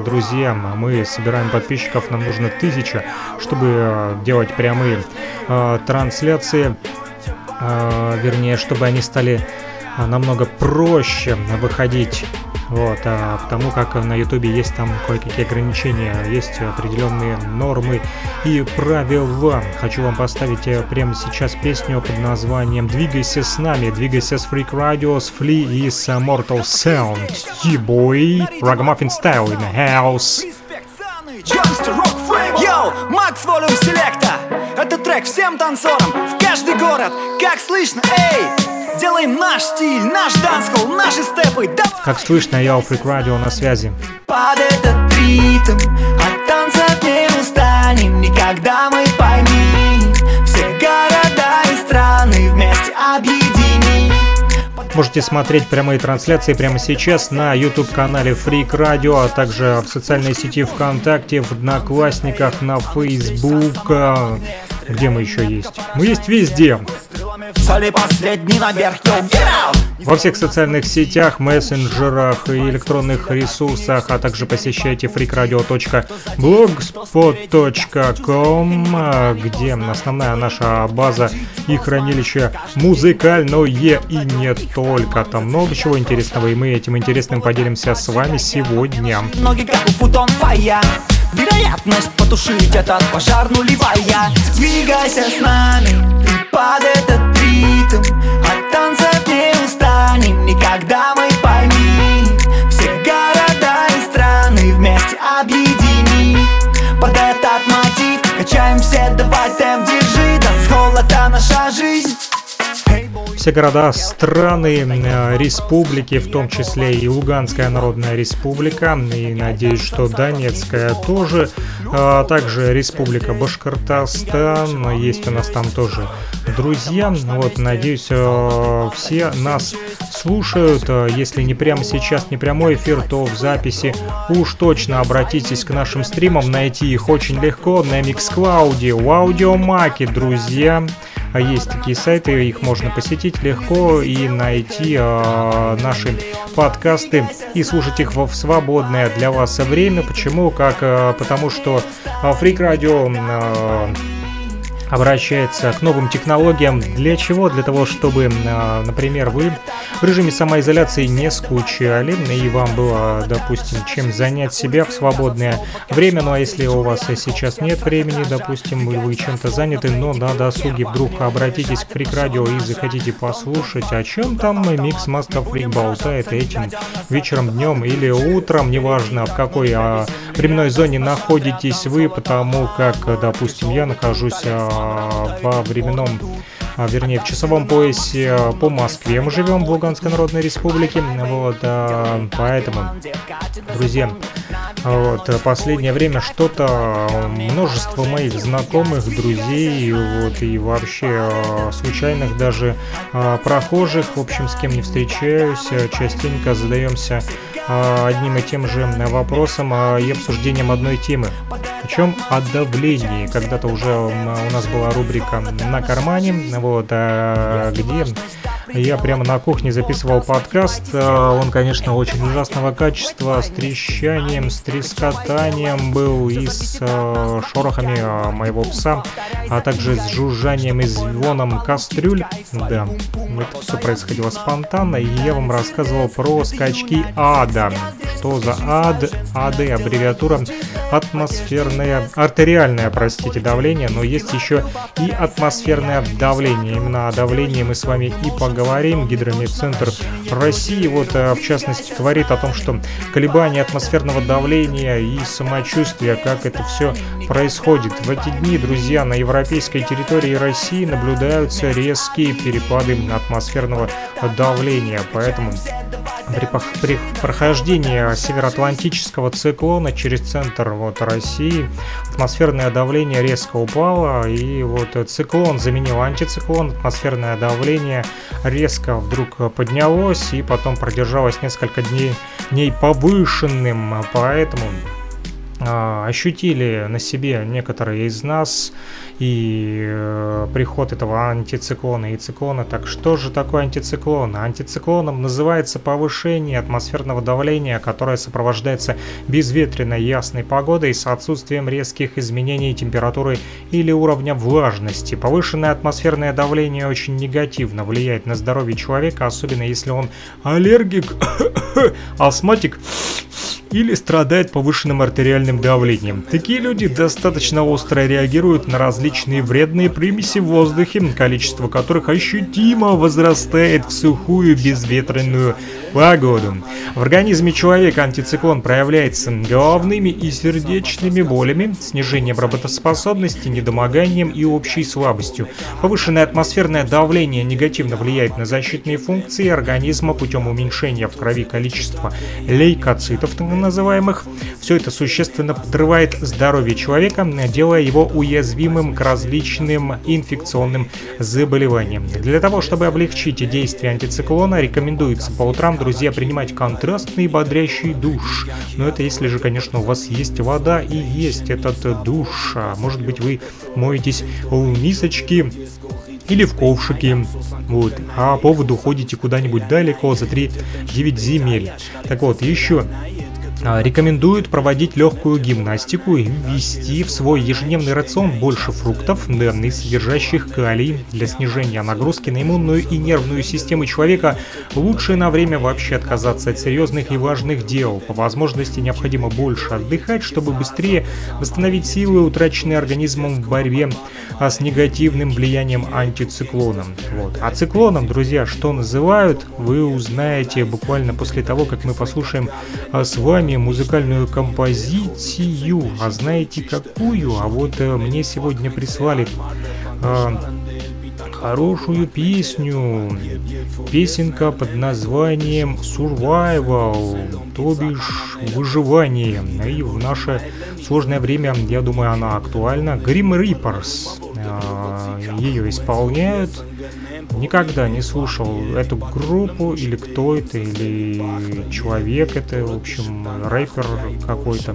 Друзья, мы собираем подписчиков, нам нужно тысяча, чтобы э, делать прямые э, трансляции, э, вернее, чтобы они стали э, намного проще выходить вот, а потому как на ютубе есть там кое-какие ограничения, есть определенные нормы и правила. Хочу вам поставить э, прямо сейчас песню под названием «Двигайся с нами», «Двигайся с Freak Radio», с Flea и с Mortal Sound. E-boy, Ragamuffin Style in the house. Йоу, Макс Волюм Селекта Это трек всем танцорам, в каждый город Как слышно, эй! Делаем наш стиль, наш дансхол, наши степы. Да... Как слышно, я у Radio на связи. Под этот ритм от танцев не устанем. Никогда мы пойми Все города и страны вместе объедини Можете смотреть прямые трансляции прямо сейчас на YouTube-канале Freak Radio, а также в социальной сети ВКонтакте, в Одноклассниках, на Facebook. Где мы еще есть? Мы есть везде. Во всех социальных сетях, мессенджерах и электронных ресурсах, а также посещайте freakradio.blogspot.com, где основная наша база и хранилище музыкальное и не только. Там много чего интересного, и мы этим интересным поделимся с вами сегодня. Ноги как у футон фая. Вероятность потушить этот пожар нулевая. Двигайся с нами под этот ритм. От танцев не устанем никогда мы пойми. Все города и страны вместе объедини. Под этот мотив качаемся, давай темп держи. Танцхолл это наша жизнь все города, страны, э, республики, в том числе и Луганская Народная Республика, и надеюсь, что Донецкая тоже, а также Республика Башкортостан, есть у нас там тоже друзья, вот, надеюсь, э, все нас слушают, если не прямо сейчас, не прямой эфир, то в записи уж точно обратитесь к нашим стримам, найти их очень легко на Mixcloud, в Аудиомаке, друзья, а есть такие сайты, их можно посетить легко и найти э, наши подкасты и слушать их в свободное для вас время. Почему? Как? Э, потому что Freak Radio э, обращается к новым технологиям. Для чего? Для того, чтобы, а, например, вы в режиме самоизоляции не скучали и вам было, допустим, чем занять себя в свободное время. Ну а если у вас сейчас нет времени, допустим, вы чем-то заняты, но на досуге вдруг обратитесь к Фрик Радио и захотите послушать, о чем там Микс Маста Фрик болтает этим вечером, днем или утром, неважно в какой а, временной зоне находитесь вы, потому как, допустим, я нахожусь а, во временном а, вернее, в часовом поясе а, по Москве мы живем в Луганской Народной Республике, вот, поэтому, друзья, вот, последнее время что-то, множество моих знакомых, друзей, вот, и вообще случайных даже прохожих, в общем, с кем не встречаюсь, частенько задаемся одним и тем же вопросом и обсуждением одной темы. Причем о давлении. Когда-то уже у нас была рубрика «На кармане», вот, а где я прямо на кухне записывал подкаст. А, он, конечно, очень ужасного качества, с трещанием, с трескотанием был и с шорохами а, моего пса, а также с жужжанием и звоном кастрюль. Да, это все происходило спонтанно, и я вам рассказывал про скачки ада. Что за ад? АД, аббревиатура атмосферное, артериальное, простите, давление, но есть еще и атмосферное давление. Именно о давлении мы с вами и поговорим. Гидромедцентр России, вот э, в частности, говорит о том, что колебания атмосферного давления и самочувствия, как это все происходит. В эти дни, друзья, на европейской территории России наблюдаются резкие перепады атмосферного давления, поэтому при, при прохождении североатлантического циклона через центр вот, России. Атмосферное давление резко упало, и вот циклон заменил антициклон, атмосферное давление резко вдруг поднялось и потом продержалось несколько дней, дней повышенным, поэтому ощутили на себе некоторые из нас и э, приход этого антициклона и циклона. Так что же такое антициклон? Антициклоном называется повышение атмосферного давления, которое сопровождается безветренной ясной погодой с отсутствием резких изменений температуры или уровня влажности. Повышенное атмосферное давление очень негативно влияет на здоровье человека, особенно если он аллергик, астматик или страдает повышенным артериальным давлением. Такие люди достаточно остро реагируют на различные вредные примеси в воздухе, количество которых ощутимо возрастает в сухую безветренную погоду. В организме человека антициклон проявляется головными и сердечными болями, снижением работоспособности, недомоганием и общей слабостью. Повышенное атмосферное давление негативно влияет на защитные функции организма путем уменьшения в крови количества лейкоцитов, называемых. Все это существенно подрывает здоровье человека, делая его уязвимым к различным инфекционным заболеваниям. Для того, чтобы облегчить действие антициклона, рекомендуется по утрам, друзья, принимать контрастный бодрящий душ. Но это если же, конечно, у вас есть вода и есть этот душ. А может быть, вы моетесь в мисочке или в ковшике. Вот. А по поводу ходите куда-нибудь далеко за 3-9 земель. Так вот, еще рекомендуют проводить легкую гимнастику и ввести в свой ежедневный рацион больше фруктов, данных содержащих калий. Для снижения нагрузки на иммунную и нервную системы человека лучше на время вообще отказаться от серьезных и важных дел. По возможности необходимо больше отдыхать, чтобы быстрее восстановить силы, утраченные организмом в борьбе а с негативным влиянием антициклоном. Вот. А циклоном, друзья, что называют, вы узнаете буквально после того, как мы послушаем а, с вами музыкальную композицию. А знаете какую? А вот а, мне сегодня прислали а, хорошую песню. Песенка под названием Survival, то бишь выживание. И в наше сложное время, я думаю, она актуальна. Grim Reapers а, ее исполняют. Никогда не слушал эту группу, или кто это, или человек это, в общем, рэпер какой-то.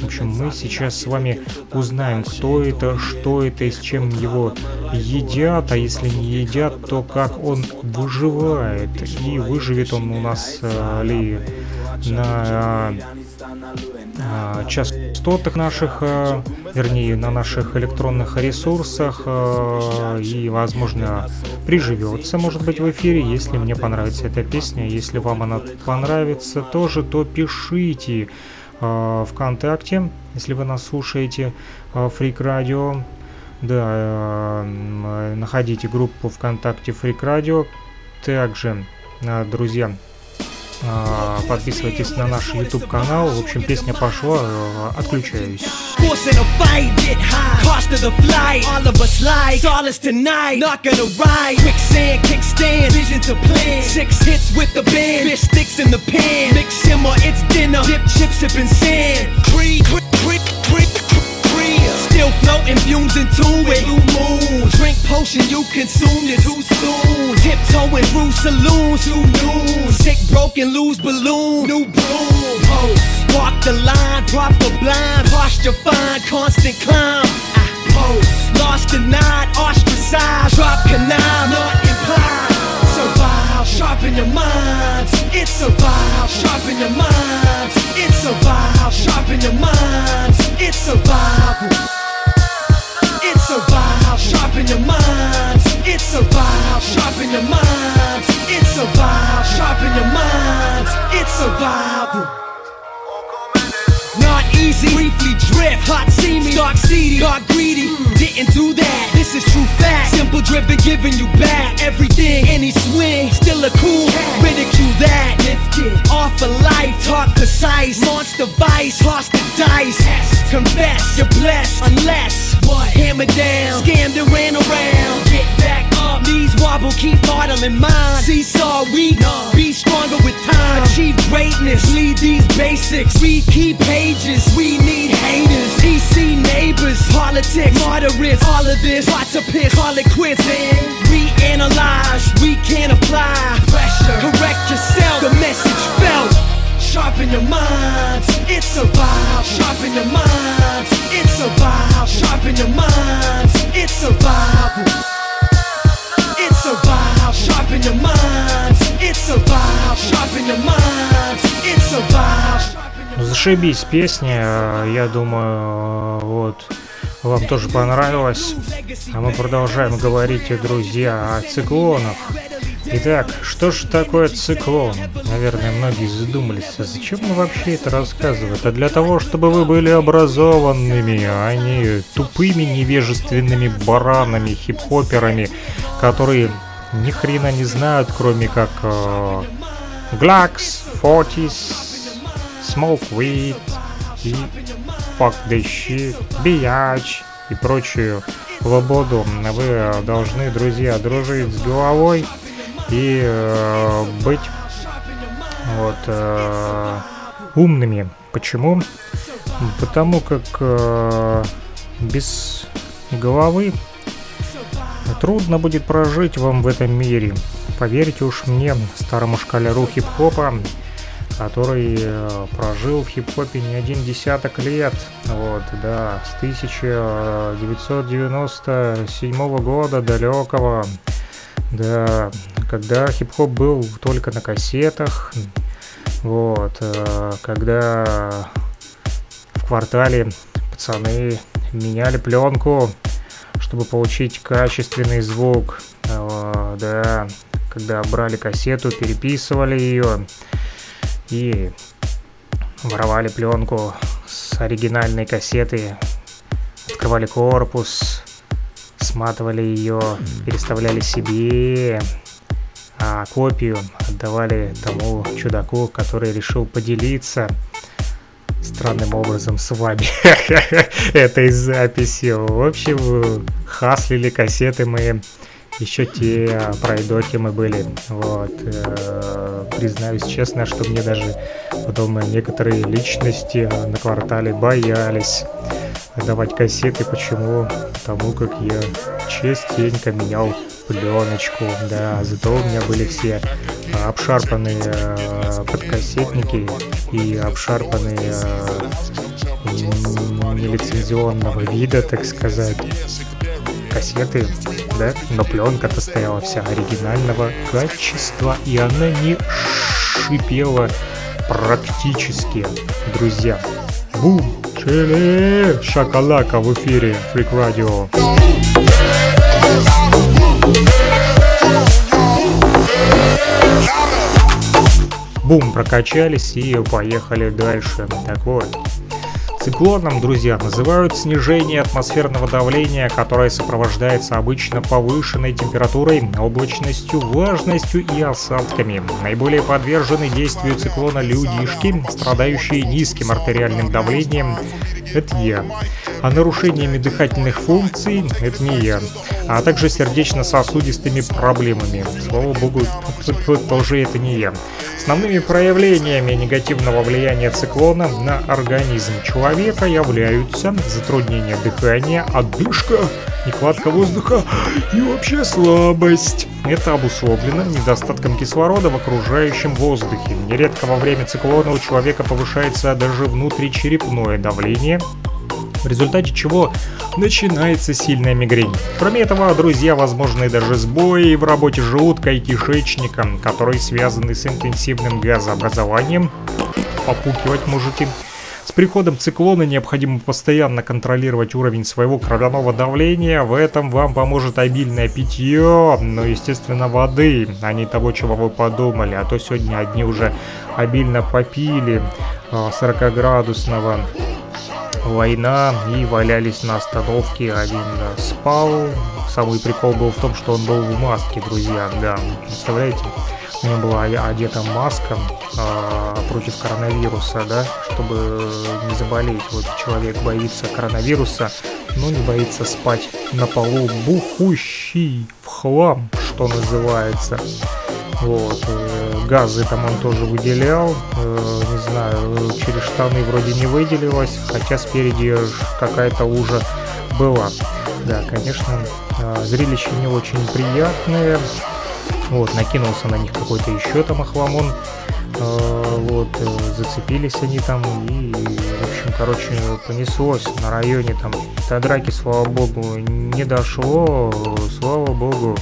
В общем, мы сейчас с вами узнаем, кто это, что это и с чем его едят, а если не едят, то как он выживает. И выживет он у нас а, ли на а, частотах наших, вернее, на наших электронных ресурсах а, и, возможно, приживется, может быть, в эфире, если мне понравится эта песня. Если вам она понравится тоже, то пишите ВКонтакте, если вы нас слушаете, Фрик Радио. Да, находите группу ВКонтакте Фрик Радио. Также, друзья, подписывайтесь на наш YouTube канал. В общем, песня пошла, э, отключаюсь. Still floating, fumes in tune with blue moon. Drink potion, you consumed it too soon. Tiptoeing through saloons, too noon. Sick, broken, lose balloon, new broom. Post, walk the line, drop the blind, posture fine, constant climb. Ah, I post, lost denied, ostracized, drop canine, not implied. Survive, sharpen your minds. It's survive, sharpen your minds. It's survive, sharpen your minds. It's it's a vibe. Sharpen your minds. It's a vibe. Sharpen your minds. It's a vibe. Sharpen your minds. It's a vibe. Not easy, briefly drift, hot see me, dark seedy, dark greedy. Mm. Didn't do that, this is true fact. Simple driven, giving you back everything. Any swing, still a cool, ridicule that. Lifted, off a life, talk precise. Launch device, toss the dice. Confess, you're blessed, unless what? Hammer down, scammed and ran around. Up, keep modeling mine. Seesaw, we be stronger with time. Achieve greatness, lead these basics. Read key pages, we need haters. PC neighbors, politics, moderates, all of this. Watch to piss, call it quits. And we analyze, we can apply pressure. Correct yourself, the message felt. Sharpen your minds, it's survival. Sharpen your minds, it's survival. Sharpen your minds, it's survival. Sharpen your minds, it's survival. Sharpen your minds, it's survival. Зашибись песня, я думаю, вот вам тоже понравилось. А мы продолжаем говорить, друзья, о циклонах. Итак, что же такое циклон? Наверное, многие задумались, а зачем мы вообще это рассказываем? А для того, чтобы вы были образованными, а не тупыми невежественными баранами, хип-хоперами, которые ни хрена не знают, кроме как э, Glocks, Fortis, Smoke Weed и Fuck the Shit, Биач и прочую свободу. Вы должны, друзья, дружить с головой и э, быть вот э, умными. Почему? Потому как э, без головы трудно будет прожить вам в этом мире. Поверьте уж мне, старому шкалеру хип-хопа, который э, прожил в хип-хопе не один десяток лет. Вот, да, с 1997 года далекого. Да, когда хип-хоп был только на кассетах. Вот, э, когда в квартале пацаны меняли пленку, чтобы получить качественный звук. Э, да, когда брали кассету, переписывали ее и воровали пленку с оригинальной кассеты, открывали корпус, сматывали ее, переставляли себе, а копию отдавали тому чудаку, который решил поделиться странным образом с вами этой записью. В общем, хаслили кассеты мы еще те пройдоки мы были. Вот. Э, признаюсь честно, что мне даже потом некоторые личности на квартале боялись давать кассеты. Почему? Потому как я частенько менял пленочку, да, зато у меня были все обшарпанные э, подкассетники и обшарпанные э, нелицензионного вида, так сказать, кассеты, да, но пленка-то стояла вся оригинального качества, и она не шипела практически, друзья. Бум! Чили! Шакалака в эфире Фрик Радио. Бум, прокачались и поехали дальше. Так вот, Циклоном, друзья, называют снижение атмосферного давления, которое сопровождается обычно повышенной температурой, облачностью, влажностью и осадками. Наиболее подвержены действию циклона людишки, страдающие низким артериальным давлением, это я. А нарушениями дыхательных функций – это не я. А также сердечно-сосудистыми проблемами. Слава богу, тоже это не я. Основными проявлениями негативного влияния циклона на организм человека являются затруднение дыхания, отдышка, нехватка воздуха и вообще слабость. Это обусловлено недостатком кислорода в окружающем воздухе. Нередко во время циклона у человека повышается даже внутричерепное давление, в результате чего начинается сильная мигрень. Кроме этого, друзья, возможны даже сбои в работе желудка и кишечника, которые связаны с интенсивным газообразованием. Попукивать можете. С приходом циклона необходимо постоянно контролировать уровень своего кровяного давления. В этом вам поможет обильное питье, но, естественно, воды, а не того, чего вы подумали. А то сегодня одни уже обильно попили 40-градусного а, война и валялись на остановке. Один спал. Самый прикол был в том, что он был в маске, друзья. Да, представляете? У него была одета маска э, против коронавируса, да, чтобы не заболеть. Вот человек боится коронавируса, но не боится спать на полу бухущий в хлам, что называется. Вот, э, газы там он тоже выделял, э, не знаю, через штаны вроде не выделилось, хотя спереди какая-то лужа была. Да, конечно, э, зрелище не очень приятное, Вот, накинулся на них какой-то еще там охламон. Вот, зацепились они там и, в общем, короче, понеслось на районе там до драки, слава богу, не дошло, слава богу,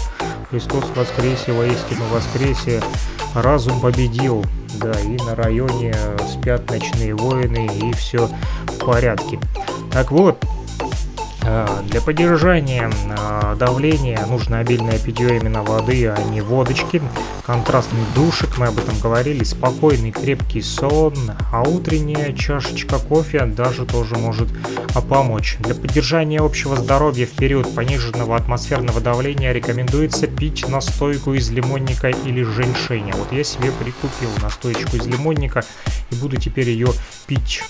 Христос воскресе, воистину воскресе, разум победил, да, и на районе спят ночные воины, и все в порядке. Так вот, для поддержания а, давления нужно обильное питье именно воды, а не водочки. Контрастный душик, мы об этом говорили, спокойный крепкий сон, а утренняя чашечка кофе даже тоже может помочь. Для поддержания общего здоровья в период пониженного атмосферного давления рекомендуется пить настойку из лимонника или женьшеня. Вот я себе прикупил настойку из лимонника и буду теперь ее пить.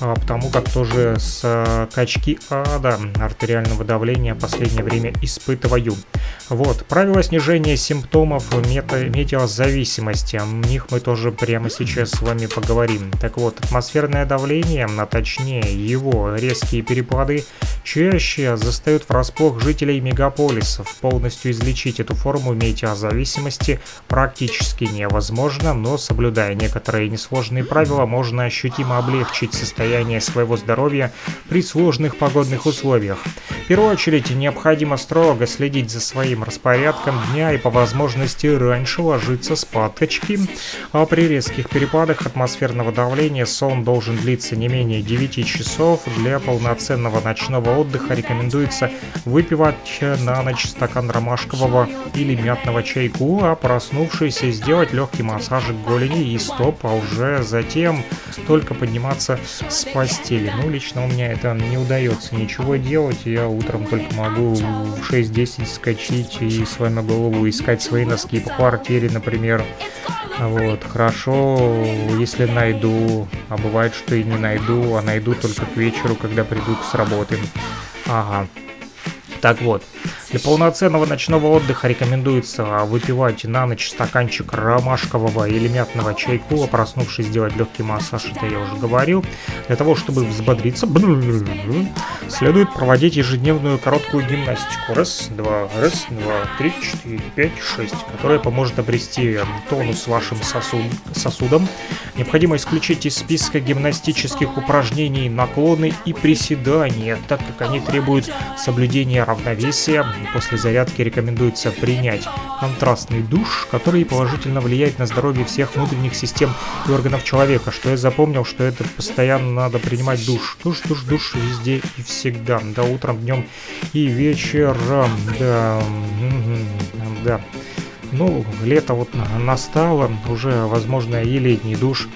А, потому как тоже с э, качки ада артериального давления последнее время испытываю. Вот, правила снижения симптомов мета метеозависимости. О них мы тоже прямо сейчас с вами поговорим. Так вот, атмосферное давление, а точнее его резкие перепады, чаще застают врасплох жителей мегаполисов. Полностью излечить эту форму метеозависимости практически невозможно, но соблюдая некоторые несложные правила, можно ощутимо облегчить состояние состояние своего здоровья при сложных погодных условиях. В первую очередь необходимо строго следить за своим распорядком дня и по возможности раньше ложиться спадочки. А при резких перепадах атмосферного давления сон должен длиться не менее 9 часов. Для полноценного ночного отдыха рекомендуется выпивать на ночь стакан ромашкового или мятного чайку, а проснувшись сделать легкий массажик голени и стоп, а уже затем только подниматься с постели. Ну, лично у меня это не удается ничего делать. Я утром только могу в 6-10 скачить и с вами голову искать свои носки по квартире, например. Вот, хорошо, если найду, а бывает, что и не найду, а найду только к вечеру, когда приду с работы. Ага. Так вот, для полноценного ночного отдыха рекомендуется выпивать на ночь стаканчик ромашкового или мятного чайку, а проснувшись сделать легкий массаж, это я уже говорил. Для того, чтобы взбодриться, следует проводить ежедневную короткую гимнастику. Раз, два, раз, два, три, четыре, пять, шесть, которая поможет обрести тонус вашим сосуд, сосудам. Необходимо исключить из списка гимнастических упражнений наклоны и приседания, так как они требуют соблюдения равновесия, После зарядки рекомендуется принять контрастный душ, который положительно влияет на здоровье всех внутренних систем и органов человека. Что я запомнил, что это постоянно надо принимать душ. Душ, душ, душ везде и всегда. Да, утром, днем и вечером. Да, да. Ну, лето вот настало, уже, возможно, и летний душ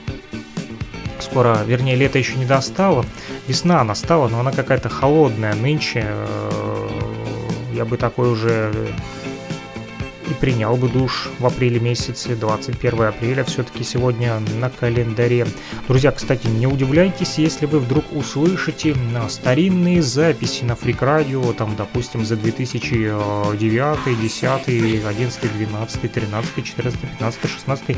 скоро, вернее, лето еще не достало. Весна настала, но она какая-то холодная нынче. Э, я бы такой уже и принял бы душ в апреле месяце, 21 апреля все-таки сегодня на календаре. Друзья, кстати, не удивляйтесь, если вы вдруг услышите старинные записи на фрик радио, там, допустим, за 2009, 10, 11, 12, 13, 14, 15, 16 и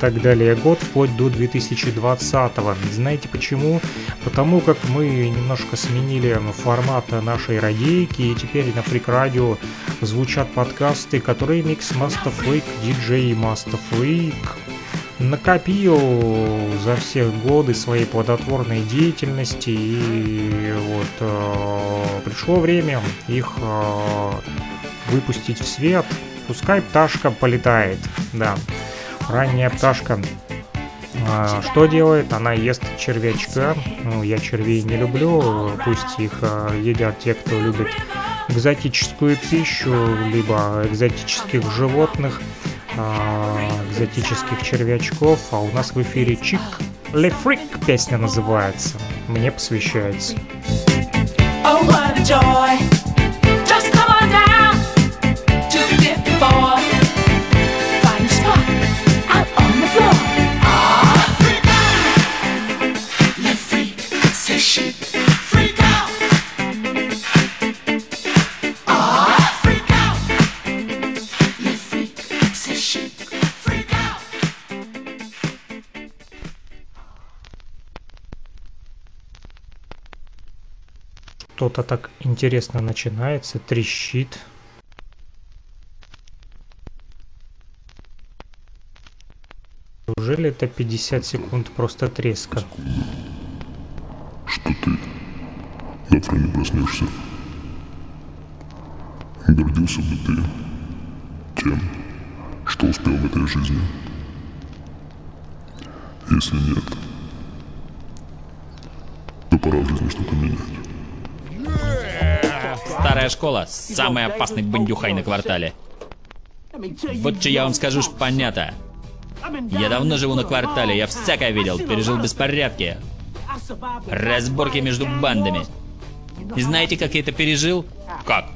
так далее год, вплоть до 2020. Знаете почему? Потому как мы немножко сменили формат нашей радейки, и теперь на фрик радио звучат подкасты, которые ремикс Master Freak, DJ Master Freak накопил за все годы своей плодотворной деятельности и вот э, пришло время их э, выпустить в свет. Пускай пташка полетает, да. Ранняя пташка э, что делает? Она ест червячка. Ну, я червей не люблю, пусть их э, едят те, кто любит экзотическую пищу, либо экзотических животных, а, экзотических червячков, а у нас в эфире Чик Ле Фрик песня называется. Мне посвящается. Oh, what a joy. Что-то так интересно начинается, трещит. Неужели это 50 секунд просто треска? Что ты завтра не проснешься. Гордился бы ты тем, что успел в этой жизни. Если нет, то пора в жизни что-то менять. Старая школа, самый опасный бандюхай на квартале. Вот что я вам скажу ж понятно. Я давно живу на квартале, я всякое видел, пережил беспорядки, разборки между бандами. И знаете, как я это пережил? Как?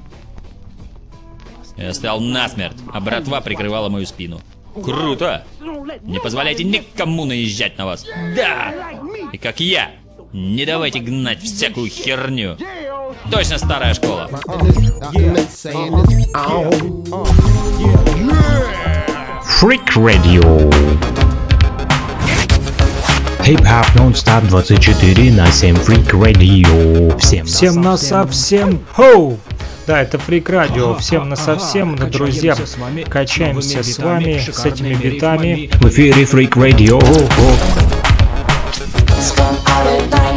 Я стоял насмерть, а братва прикрывала мою спину. Круто! Не позволяйте никому наезжать на вас. Да! И как я, не давайте гнать всякую херню. Точно старая школа. Freak Radio. Хип-хоп нон-стоп 24 на 7 Freak Radio. Всем, Всем на совсем. Хоу! Да, это Freak Radio. Всем на совсем, друзья. Качаемся с вами, с этими битами. В эфире Freak Radio.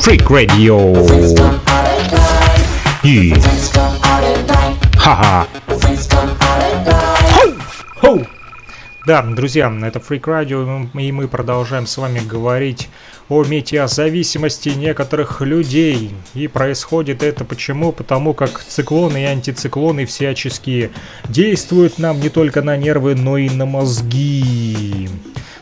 Freak Radio. И... Ха-ха. Хоу! Да, друзья, это Freak Radio, и мы продолжаем с вами говорить о метеозависимости некоторых людей. И происходит это почему? Потому как циклоны и антициклоны всяческие действуют нам не только на нервы, но и на мозги.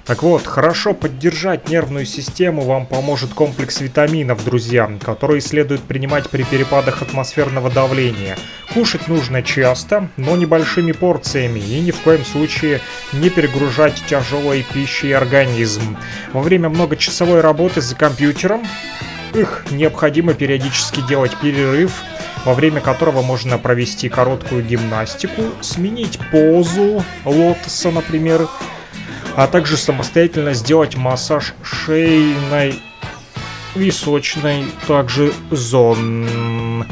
Так вот, хорошо поддержать нервную систему вам поможет комплекс витаминов, друзья, которые следует принимать при перепадах атмосферного давления. Кушать нужно часто, но небольшими порциями и ни в коем случае не перегружать тяжелой пищей организм. Во время многочасовой работы за компьютером их необходимо периодически делать перерыв, во время которого можно провести короткую гимнастику, сменить позу лотоса, например, а также самостоятельно сделать массаж шейной, височной, также зон.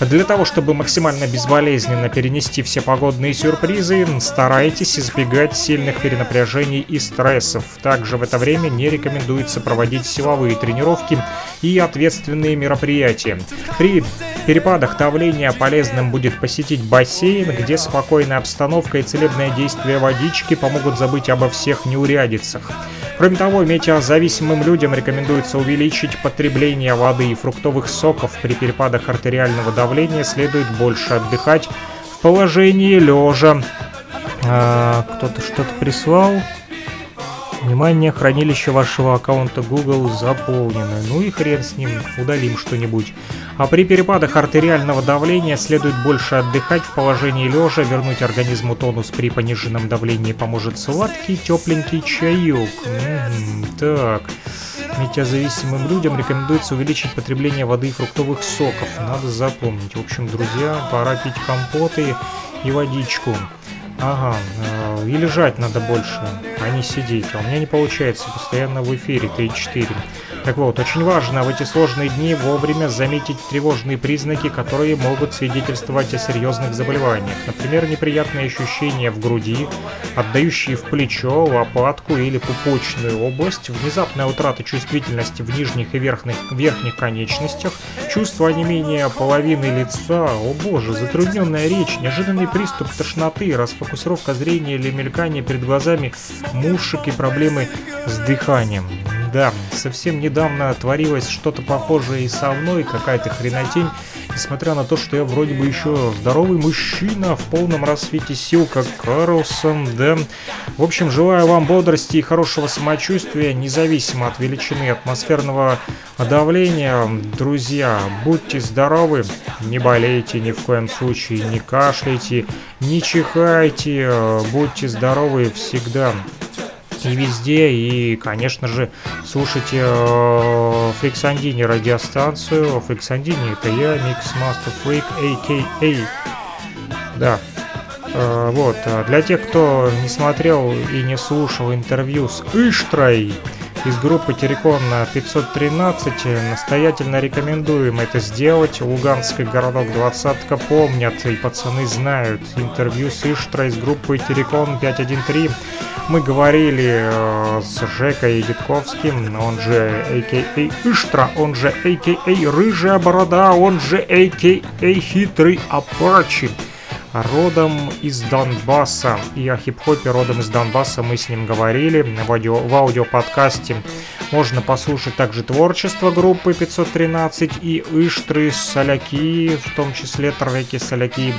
Для того, чтобы максимально безболезненно перенести все погодные сюрпризы, старайтесь избегать сильных перенапряжений и стрессов. Также в это время не рекомендуется проводить силовые тренировки и ответственные мероприятия. При перепадах давления полезным будет посетить бассейн, где спокойная обстановка и целебное действие водички помогут забыть обо всех неурядицах. Кроме того, метеозависимым людям рекомендуется увеличить потребление воды и фруктовых соков. При перепадах артериального давления следует больше отдыхать в положении лежа. А, Кто-то что-то прислал. Внимание, хранилище вашего аккаунта Google заполнено. Ну и хрен с ним, удалим что-нибудь. А при перепадах артериального давления следует больше отдыхать в положении лежа, вернуть организму тонус при пониженном давлении поможет сладкий тепленький чаек. Мгм, так, метеозависимым людям рекомендуется увеличить потребление воды и фруктовых соков. Надо запомнить. В общем, друзья, пора пить компоты и водичку. Ага, э, и лежать надо больше, а не сидеть. А у меня не получается постоянно в эфире 3-4. Так вот, очень важно в эти сложные дни вовремя заметить тревожные признаки, которые могут свидетельствовать о серьезных заболеваниях. Например, неприятные ощущения в груди, отдающие в плечо, лопатку или пупочную область, внезапная утрата чувствительности в нижних и верхних, верхних конечностях, чувство онемения половины лица, о боже, затрудненная речь, неожиданный приступ тошноты, расфокусировка зрения или мелькание перед глазами мушек и проблемы с дыханием. Да, совсем недавно творилось что-то похожее и со мной, какая-то хренотень, несмотря на то, что я вроде бы еще здоровый мужчина, в полном рассвете сил, как Карлсон, да. В общем, желаю вам бодрости и хорошего самочувствия, независимо от величины атмосферного давления. Друзья, будьте здоровы, не болейте ни в коем случае, не кашляйте, не чихайте, будьте здоровы всегда и везде. И, конечно же, слушайте э, Фриксандини радиостанцию. Фриксандини это я, Микс Мастер Фрик, а.к.а. Да. Э, вот. Для тех, кто не смотрел и не слушал интервью с Иштрой, из группы Терекон 513. Настоятельно рекомендуем это сделать. Луганский городок двадцатка помнят и пацаны знают. Интервью с Иштра из группы Терекон 513. Мы говорили э, с Жекой Дитковским, он же а.к.а. Иштра, он же а.к.а. Рыжая Борода, он же а.к.а. Хитрый Апачи родом из Донбасса. И о хип-хопе родом из Донбасса мы с ним говорили в, аудио, в аудиоподкасте. Можно послушать также творчество группы 513 и Иштры Соляки, в том числе треки Соляки.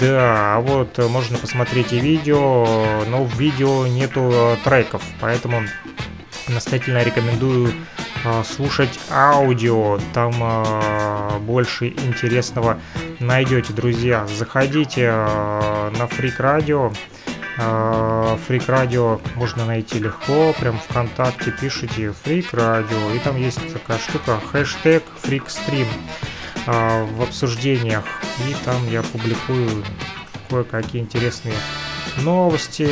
Да, вот можно посмотреть и видео, но в видео нету треков, поэтому настоятельно рекомендую слушать аудио, там а, больше интересного найдете, друзья. Заходите а, на Фрик Радио. Фрик Радио можно найти легко, прям ВКонтакте пишите Фрик Радио, и там есть такая штука, хэштег Фрикстрим в обсуждениях, и там я публикую кое-какие интересные новости,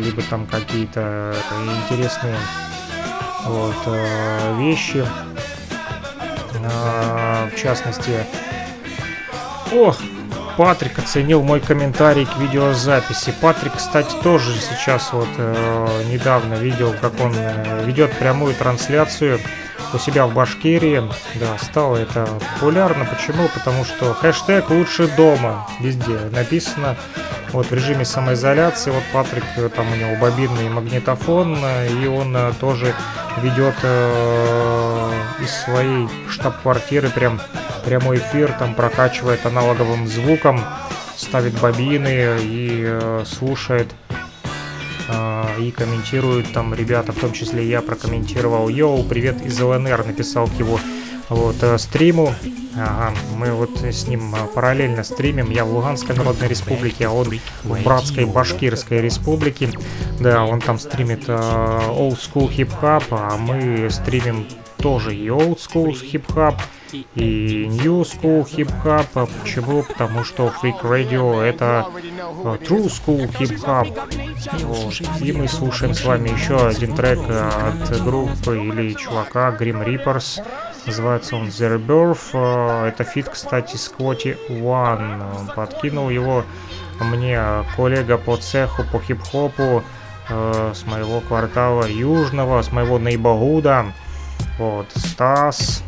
либо там какие-то интересные вот, э, вещи. Э, в частности, о, Патрик оценил мой комментарий к видеозаписи. Патрик, кстати, тоже сейчас вот э, недавно видел, как он ведет прямую трансляцию у себя в Башкирии. Да, стало это популярно. Почему? Потому что хэштег лучше дома везде написано. Вот в режиме самоизоляции. Вот Патрик, э, там у него бобинный магнитофон, э, и он э, тоже ведет э, из своей штаб-квартиры прям прямой эфир, там прокачивает аналоговым звуком, ставит бобины и э, слушает и комментирует там ребята, в том числе я прокомментировал. Йоу, привет из ЛНР, написал к его вот, э, стриму. Ага, мы вот с ним э, параллельно стримим. Я в Луганской Народной Республике, а он в Братской Башкирской Республике. Да, он там стримит э, Old School Hip Hop, а мы стримим тоже и Old School Hop, и New School Hop. А почему? Потому что Freak Radio это э, True School Hop. Вот. И мы слушаем с вами еще один трек от группы или чувака Grim Reapers. Называется он The Rebirth. Э, это фит, кстати, Скотти One. Подкинул его мне коллега по цеху, по хип-хопу э, с моего квартала Южного, с моего Нейбогуда. Вот, Стас.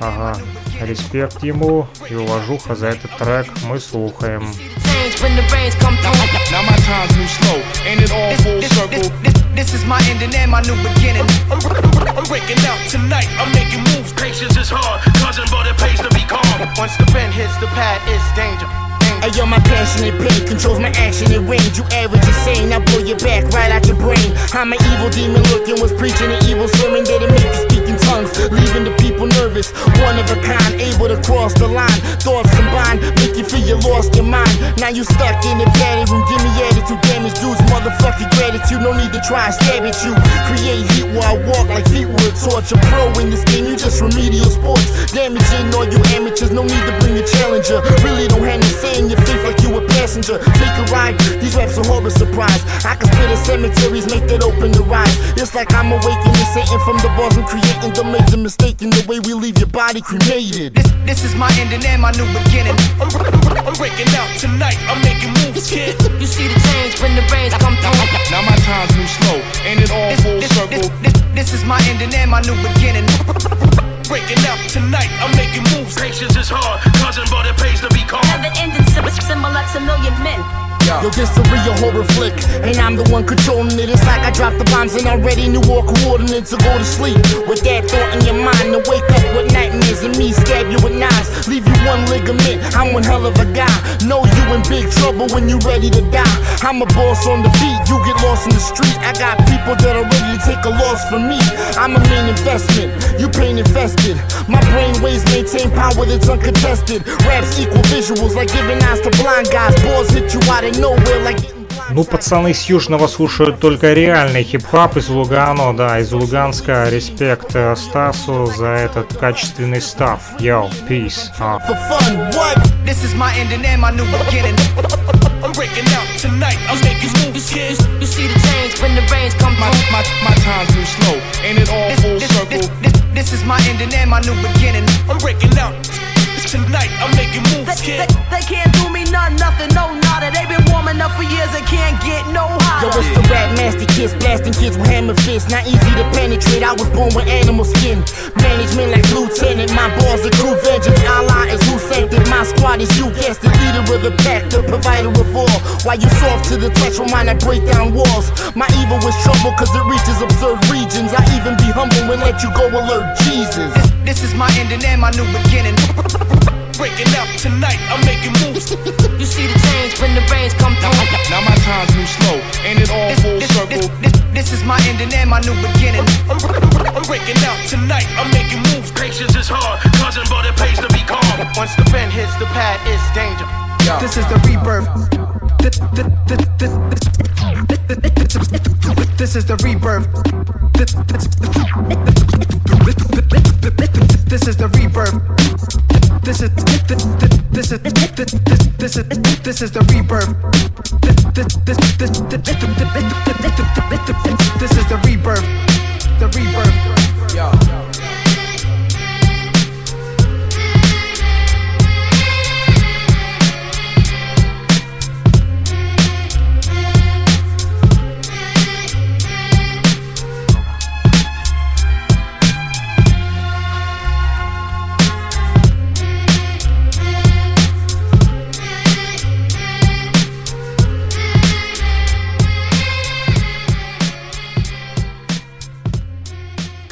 Ага, респект ему и уважуха за этот трек мы слухаем. when the rains come through. Now my time's new slow, ain't it all full circle? This is my ending and my new beginning. I'm, I'm breaking out tonight, I'm making moves. Patience is hard, cousin, but it pays to be calm. Once the pen hits the pad, it's danger. Hey yo, my passionate pain controls my action and range. You average insane, I blow your back right out your brain. I'm an evil demon looking, was preaching an evil sermon that'll make you speak in tongues, leaving the people nervous. One of a kind, able to cross the line. Thoughts combined, make you feel you lost your mind. Now you stuck in the room, give me attitude damage, dudes. Motherfucking gratitude, no need to try and stab at you. Create heat while I walk like feet would torture. Pro in this game, you just remedial sports. Damaging all you amateurs, no need to bring a challenger. Really don't have no say in your faith like you a passenger. Take a ride, these raps are horror surprise. I can spit in cemeteries, make that open your eyes. It's like I'm awakening Satan from the bars and creating the major mistake in the way we leave your body cremated. This, this is my ending and my new beginning. I'm, I'm breaking out tonight, I'm making moves, kid. You see the change when the rains come through. Now my time's new slow, ain't it all full this, circle? This, this, this is my ending and my new beginning breaking out tonight. I'm making moves. Patience is hard, cousin, but it pays to be calm. Have an ending similar to million men. Yo, a real horror flick, and I'm the one controlling it. It's like I dropped the bombs and already knew all coordinates to go to sleep. With that thought in your mind, to wake up with nightmares and me stab you with knives, leave you one ligament. I'm one hell of a guy. Know you in big trouble when you ready to die. I'm a boss on the beat, you get lost in the street. I got people that are ready to take a loss from me. I'm a main investment, you pain infested. My brain waves maintain power that's uncontested. Raps equal visuals like giving eyes to blind guys. Balls hit you out of Ну, пацаны с Южного слушают только реальный хип-хоп из Лугано, да, из Луганска. Респект э, Стасу за этот качественный став. Йоу, peace. А. For fun, what? This is my ending and my new beginning. I'm breaking out tonight. I'm making moves, kids. You see the change when the rains come My, through. my, my time's move slow. Ain't it all This, full this, circle? this, this, this is my ending and my new beginning. I'm breaking out tonight. I'm making They, moves, they, kid. they can't do me none, nothing, no nada. They been warming up for years and can't get no Yo, hotter. it's the rap master kids, blasting kids with hammer fists. Not easy to penetrate, I was born with animal skin. Management like lieutenant, my balls are true vengeance. Allah is who sent it, my squad is you guessed it. Leader of the pack, the provider of all. Why you soft to the touch, remind I break down walls. My evil is trouble, cause it reaches absurd regions. I even be humble and let you go alert Jesus. This, this is my ending and my new beginning. Breaking out tonight. I'm making moves. You see the change when the rains come Now, through. now my time's move slow. Ain't it all This, full this, circle? this, this, this is my ending and my new beginning. I'm, I'm breaking out tonight. I'm making moves. Patience is hard, cousin, but it pays to be calm. Once the pen hits the pad, it's danger. This is the rebirth. This, is the rebirth. This, is the rebirth. This is this is this is this is the rebirth. This is the rebirth. The rebirth. Yo.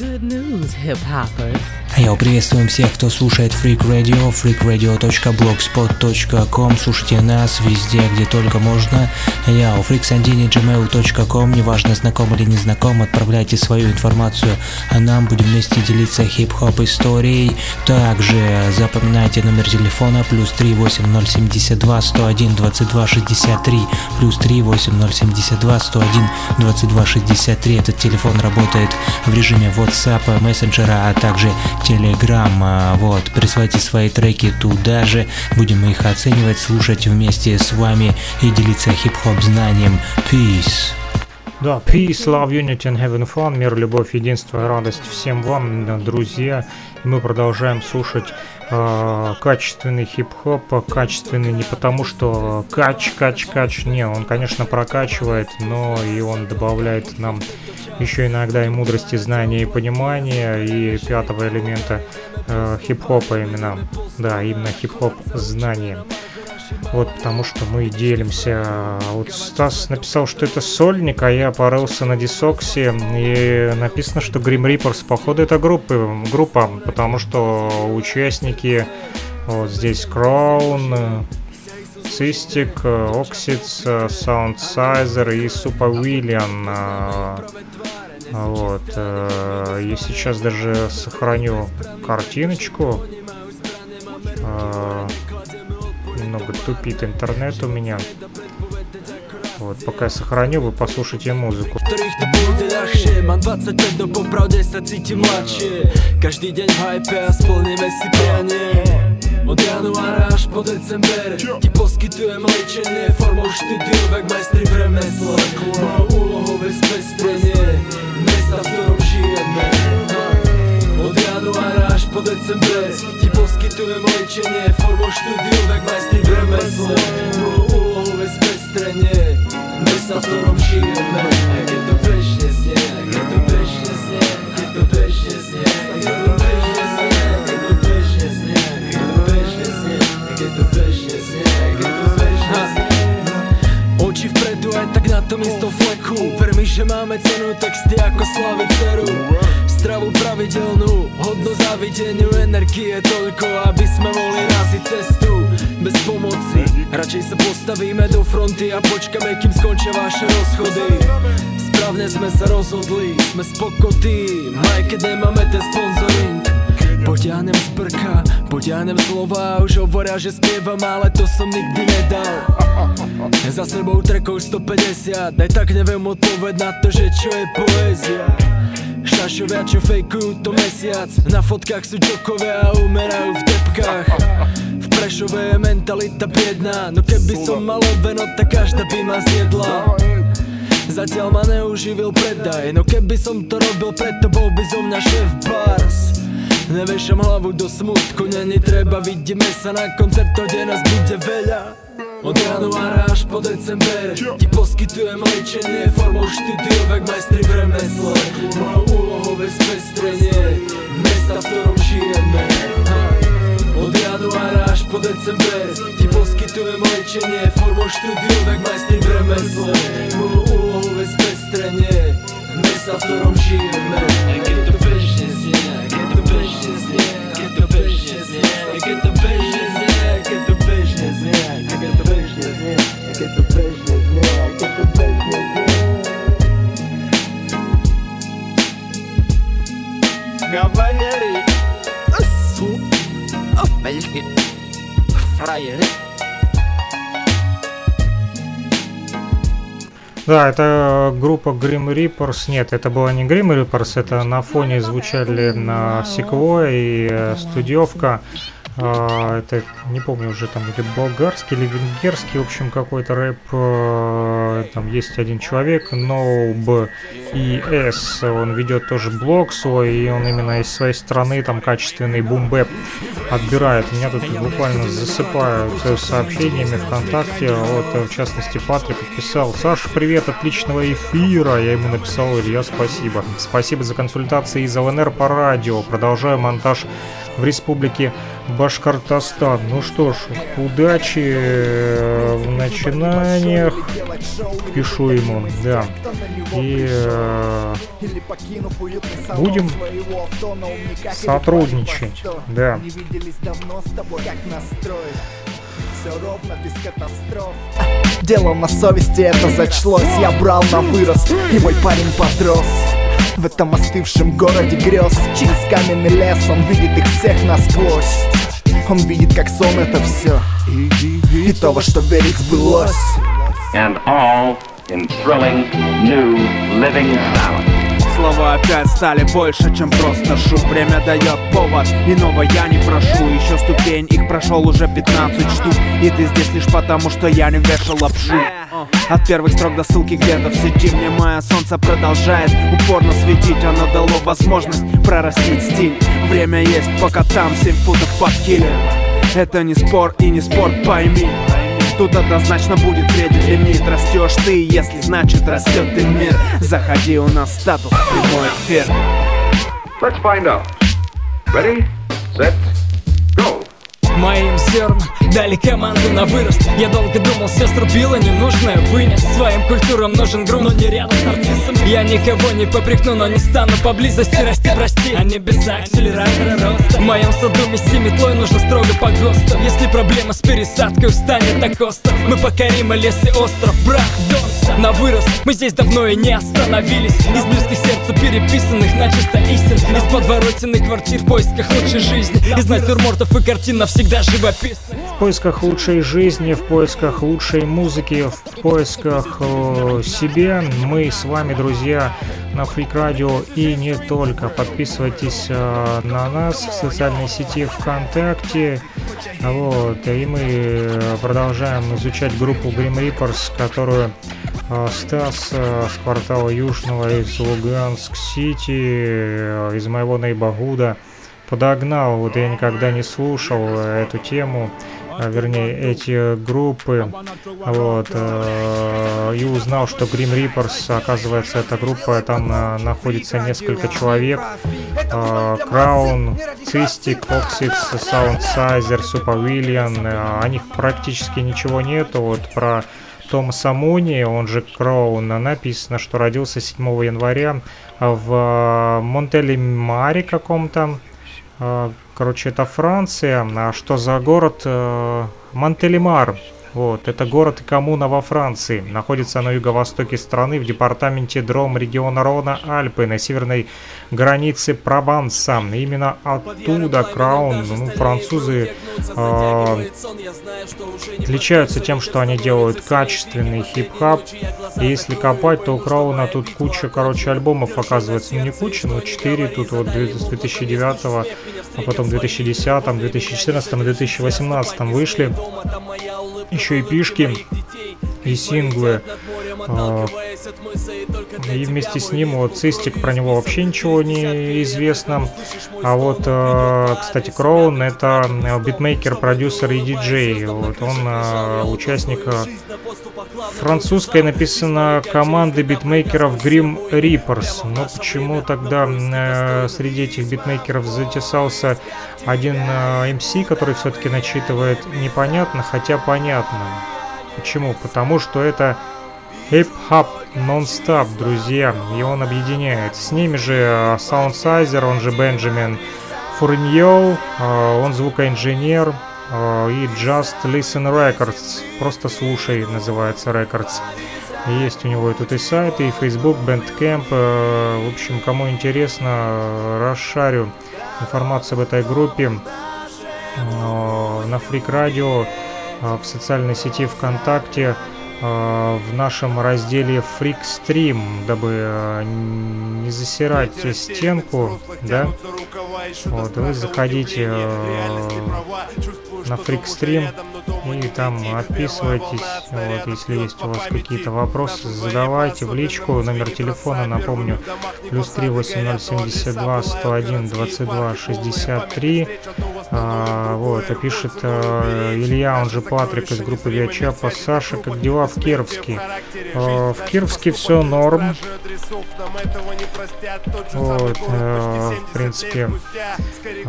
Good news, hip hoppers. Йоу, приветствуем всех, кто слушает Freak Radio, freakradio.blogspot.com Слушайте нас везде, где только можно. Йоу, freaksandini.gmail.com Неважно, знаком или не знаком, отправляйте свою информацию, а нам будем вместе делиться хип-хоп историей. Также запоминайте номер телефона плюс 38072 101 22 63 плюс 38072 101 22 63. Этот телефон работает в режиме WhatsApp, мессенджера, а также Telegram. Вот, присылайте свои треки туда же, будем их оценивать, слушать вместе с вами и делиться хип-хоп знанием. Peace! Да, peace, love, unity and having fun, мир, любовь, единство радость всем вам, друзья. Мы продолжаем слушать э, качественный хип-хоп, качественный не потому, что кач, кач, кач, не, он, конечно, прокачивает, но и он добавляет нам еще иногда и мудрости, знания и понимания, и пятого элемента э, хип-хопа именно, да, именно хип-хоп знания. Вот, потому что мы делимся. Вот Стас написал, что это сольник, а я порылся на Discogs е, и написано, что Grim Reapers, походу, это группы, группа, потому что участники вот здесь Crown, Cistic, Oxydz, Soundcizer и Supa Villian. Вот. э, Я сейчас даже сохраню картиночку немного тупит интернет у меня. Вот, пока я сохраню, вы послушайте музыку. Вторых ты будет легче, ман 25, но по правде статите младше. Каждый день хайпе, сполнивай сипение. От януара аж по децембер типа Ти поскитуем лечение, форма щити вегмайстри времесла Мою po decembre Ti poskytujem liečenie formou štúdiu, tak majstri v remesle Moju úlohu ve spestrenie Mesta, v ktorom žijeme. Aj keď to bežne znie, aj to bežne znie Keď to bežne znie, tak na tom istom fleku. Ver mi, že máme cenu texty ako slaviceru Stravu pravidelnú, hodno závideniu energie Toľko, aby sme mohli raziť cestu Bez pomoci, radšej sa postavíme do fronty A počkáme, kým skončia vaše rozchody. Správne sme sa rozhodli, sme spokotí. Aj keď nemáme ten sponsoring Potiahnem z brka, potiahnem slova Už hovoria, že spievam, ale to som nikdy nedal. Za sebou trekov 150 Aj tak neviem odpoveď na to, že čo je poézia. Šašovia, čo fejkujú to mesiac Na fotkách sú jokovia a umerajú v depkách V Prešove je mentalita biedná No keby som mal odveno, tak každá by ma zjedla. Zatiaľ ma neuživil predaj No keby som to robil preto, bol by zo mňa šéf bars Nevešam hlavu do smutku, není treba, vidíme sa na koncerto, kde nás bude veľa. Od januára až po december Ti poskytujem liečenie formou štúdiovek majstri v remesle Mojou úlohou je spestrenie Mesta, v ktorom žijeme. Od januára až po december Ti poskytujem liečenie formou štúdiovek majstri v remesle Mojou úlohou je spestrenie Mesta, v ktorom žijeme bežne znie, keď to bežne znie Кавалерии Су Белки Фраеры. Да, это группа Grim Reapers. Нет, это была не Grim Reapers, это на фоне звучали на Секвой и э, студиовка. А, это не помню уже там или болгарский, или венгерский, в общем, какой-то рэп. э, Там есть один человек, Nob и S. Он ведет тоже блог свой, и он именно из своей страны там качественный бумбэп отбирает. Меня тут буквально засыпают сообщениями ВКонтакте. Вот, в частности, Патрик отписал. Саша, привет, отличного эфира. Я ему написал, Илья, спасибо. Спасибо за консультации из ЛНР по радио. Продолжаю монтаж в республике Башкортостан. Ну что ж, удачи э, в начинаниях. Пишу ему, да. И э, будем сотрудничать, да. Все Дело на совести, это зачлось Я брал на вырост, и мой парень подрос в этом остывшем городе грез Через каменный лес он видит их всех насквозь Он видит, как сон это все И то, во что верить сбылось and all in thrilling new living sound. Слова опять стали больше, чем просто шум. Время дает повод, иного я не прошу. Еще ступень, их прошел уже 15 штук. И ты здесь лишь потому, что я не вешал лапшу. От первых строк до ссылки где-то в сети. Мне мое солнце продолжает упорно светить. Оно дало возможность прорастить стиль. Время есть, пока там 7 футов под килем. Это не спор и не спорт, пойми Тут однозначно будет вреден лимит Растешь ты, если значит растет и мир Заходи, у нас статус прямой эфир Let's find out. Ready, set. Моим зернам дали команду на вырост. Я долго думал, сестру било ненужное вынес Своим культурам нужен грунт, но не рядом с нарциссом Я никого не попрекну, но не стану поблизости. Расти, прости А не без акселератора роста. В моем саду мести метлой нужно строго по ГОСТу. Если проблема с пересадкой устанет так остров Мы покорим и лес и остров, брат, Донса На вырост мы здесь давно и не остановились. Из близких сердцу переписанных начисто истин. Из подворотенных квартир в поисках лучшей жизни. Из натюрмортов и картин навсегда живописных В поисках лучшей жизни, в поисках лучшей музыки, в поисках э, себе мы с вами, друзья, на Freak Radio и не только. Подписывайтесь э, на нас в социальной сети ВКонтакте. Вот, и мы э, продолжаем изучать группу Grim Reapers, которую э, Стас э, с квартала Южного из Луганск-Сити, из моего Нейбагуда подогнал. Вот я никогда не слушал э, эту тему, а, вернее, эти группы. Вот, э, и узнал, что Grim Reapers, оказывается, эта группа, там э, находится несколько человек. Crown, Cistic, Oxydz, Soundcizer, Supa. Э, О них практически ничего нету. Вот про Томаса Муни, он же Crown, написано, что родился 7 января в Монтелемаре каком-то. Э, Короче, это Франция. А что за город? Э, Монтелемар. Вот, это город и коммуна во Франции. Находится на юго-востоке страны в департаменте Дром региона Рона Альпы на северной границе Прованса. Именно оттуда Crown, ну, французы э, отличаются тем, что они делают качественный хип-хоп. И если копать, то у Крауна тут куча, короче, альбомов оказывается. Ну не куча, но 4 тут вот с 2009, а потом 2010, 2014 и 2018 вышли. Еще и пишки и синглы. А, и вместе с ним вот Цистик, про него вообще ничего не известно. А вот, а, кстати, Кроун это битмейкер, продюсер и диджей. Вот он а, участник французской написано команды битмейкеров Grim Reapers. Но почему тогда среди этих битмейкеров затесался один MC, который все-таки начитывает непонятно, хотя понятно. Почему? Потому что это хип-хоп нон-стоп, друзья, и он объединяет. С ними же Soundcizer, он же Бенджамин Фурньол, он звукоинженер, и Just Listen Records, просто слушай, называется Records. Есть у него тут и сайт, и Facebook, Bandcamp. В общем, кому интересно, расшарю информацию об этой группе на Freak Radio в социальной сети ВКонтакте а, в нашем разделе Freakstream, дабы а, не засирать стенку, да, вот, вы заходите на Freakstream и там отписывайтесь, вот, если есть у вас какие-то вопросы, задавайте в личку, номер телефона, напомню, плюс 3 8072 101 22 63, а, вот, а пишет а, Илья, он же Патрик из группы Виачапа, Саша, как дела в Кировске? А, в Кировске все норм, вот, а, в принципе,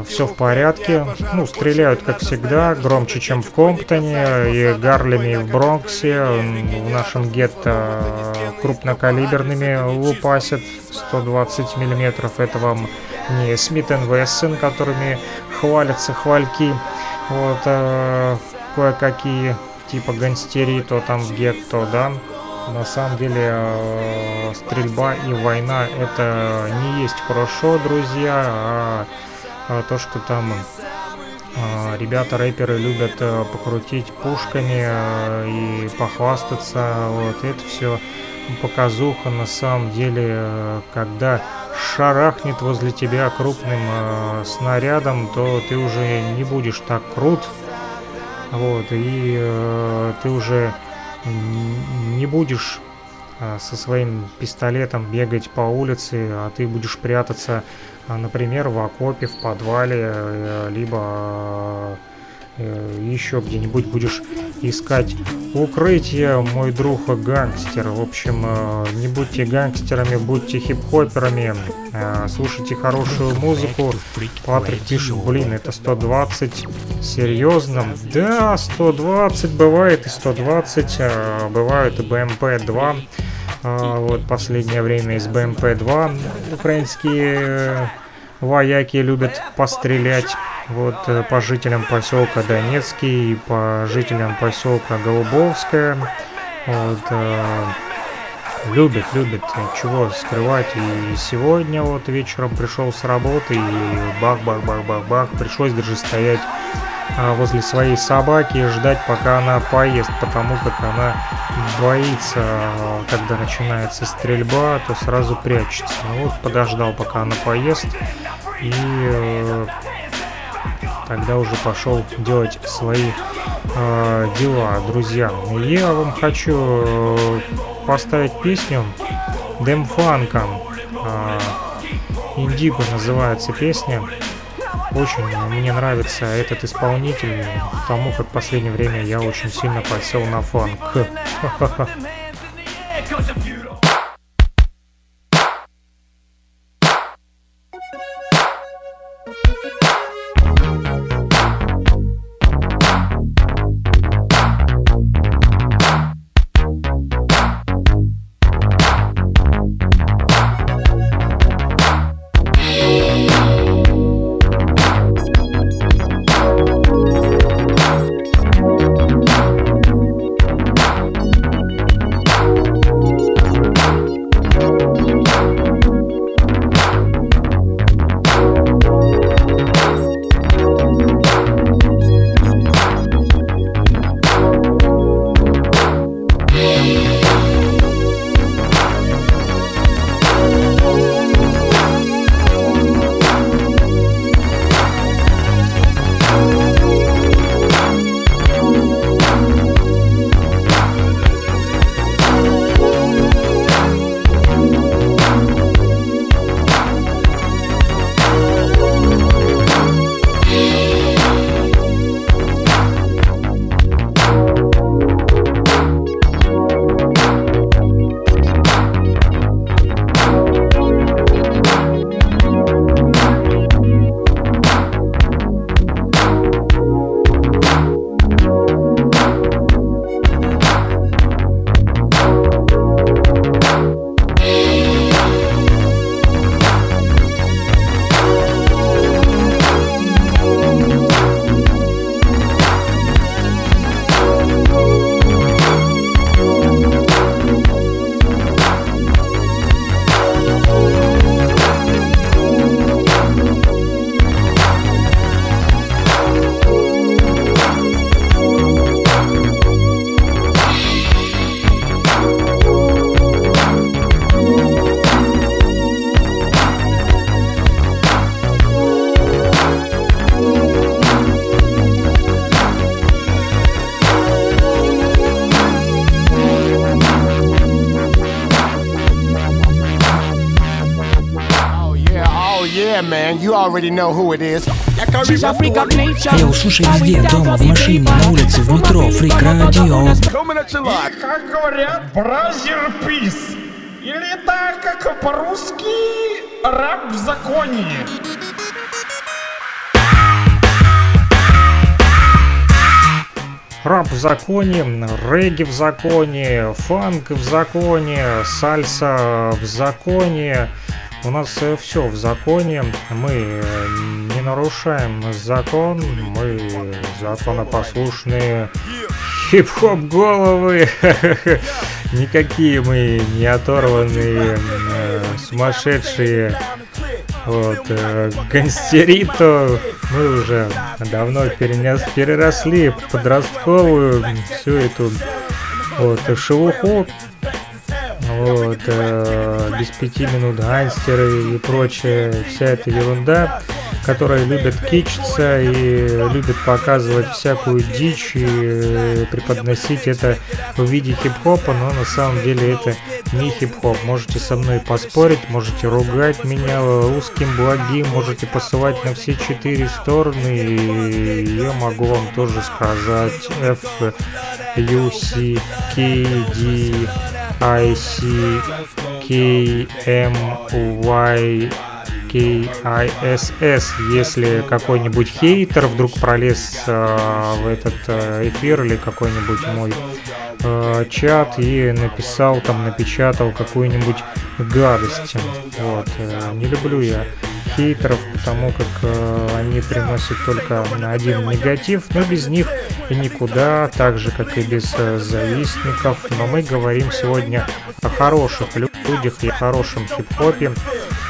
все в порядке, ну, стреляют, как всегда, громче, чем в Комптоне, и Гарлеме, в Бронксе, в нашем гетто крупнокалиберными лупасят 120 миллиметров, это вам не Смит Вессон, которыми хвалятся хвальки, вот, э, кое-какие типа гангстерии, то там в гетто, да, на самом деле э, стрельба и война это не есть хорошо, друзья, а, а то, что там ребята, рэперы любят э, покрутить пушками э, и похвастаться. Вот это все показуха на самом деле, э, когда шарахнет возле тебя крупным снарядом, то ты уже не будешь так крут. Вот, и ты уже не будешь со своим пистолетом бегать по улице, а ты будешь прятаться а, например, в окопе, в подвале, э, либо э, еще где-нибудь будешь искать укрытие, мой друг гангстер. В общем, э, не будьте гангстерами, будьте хип-хоперами, слушайте хорошую музыку. Патрик пишет, блин, это 120, серьезно? Да, 120 бывает и 120, бывают и BMP-2. А, вот последнее время из БМП-2 украинские э, вояки любят пострелять. Вот э, по жителям поселка Донецкий и по жителям поселка Голубовская. Вот, э, любят, любят, чего скрывать. И сегодня вот вечером пришел с работы и бах-бах-бах-бах-бах. Пришлось даже стоять возле своей собаки и ждать, пока она поест, потому как она боится, а, когда начинается стрельба, то сразу прячется. Ну вот подождал, пока она поест, и э, тогда уже пошел делать свои э, дела, друзья. Я вам хочу э, поставить песню Демфанка. Э, называется песня. Очень мне нравится этот исполнитель, потому как в последнее время я очень сильно подсел на фанк. man. You already know who it is. Эй, слушай везде, дома, в машине, на улице, в метро, фрик радио. Как говорят, бразер пис. Или так, как по-русски, раб в законе. Рап в законе, регги в законе, фанк в законе, сальса в законе. У нас все в законе. Мы э, не нарушаем закон. Мы законопослушные хип-хоп головы. Никакие мы не оторванные э, сумасшедшие вот, э, гангстерито мы уже давно перенес, переросли подростковую всю эту вот шелуху. Вот, э, без пяти минут гангстеры и прочее, вся эта ерунда, которая любят кичиться и любят показывать всякую дичь и э, преподносить это в виде хип-хопа, но на самом деле это не хип-хоп. Можете со мной поспорить, можете ругать меня узким благим, можете посылать на все четыре стороны, и я могу вам тоже сказать F, U, C, K, D, I, C, K, M, Y, KISS, если какой-нибудь хейтер вдруг пролез э, в этот э, эфир или какой-нибудь мой э, чат и написал там, напечатал какую-нибудь гадость. Вот. Э, не люблю я хейтеров, потому как э, они приносят только один негатив, но без них и никуда, так же как и без э, завистников. Но мы говорим сегодня о хороших людях и хорошем хип-хопе.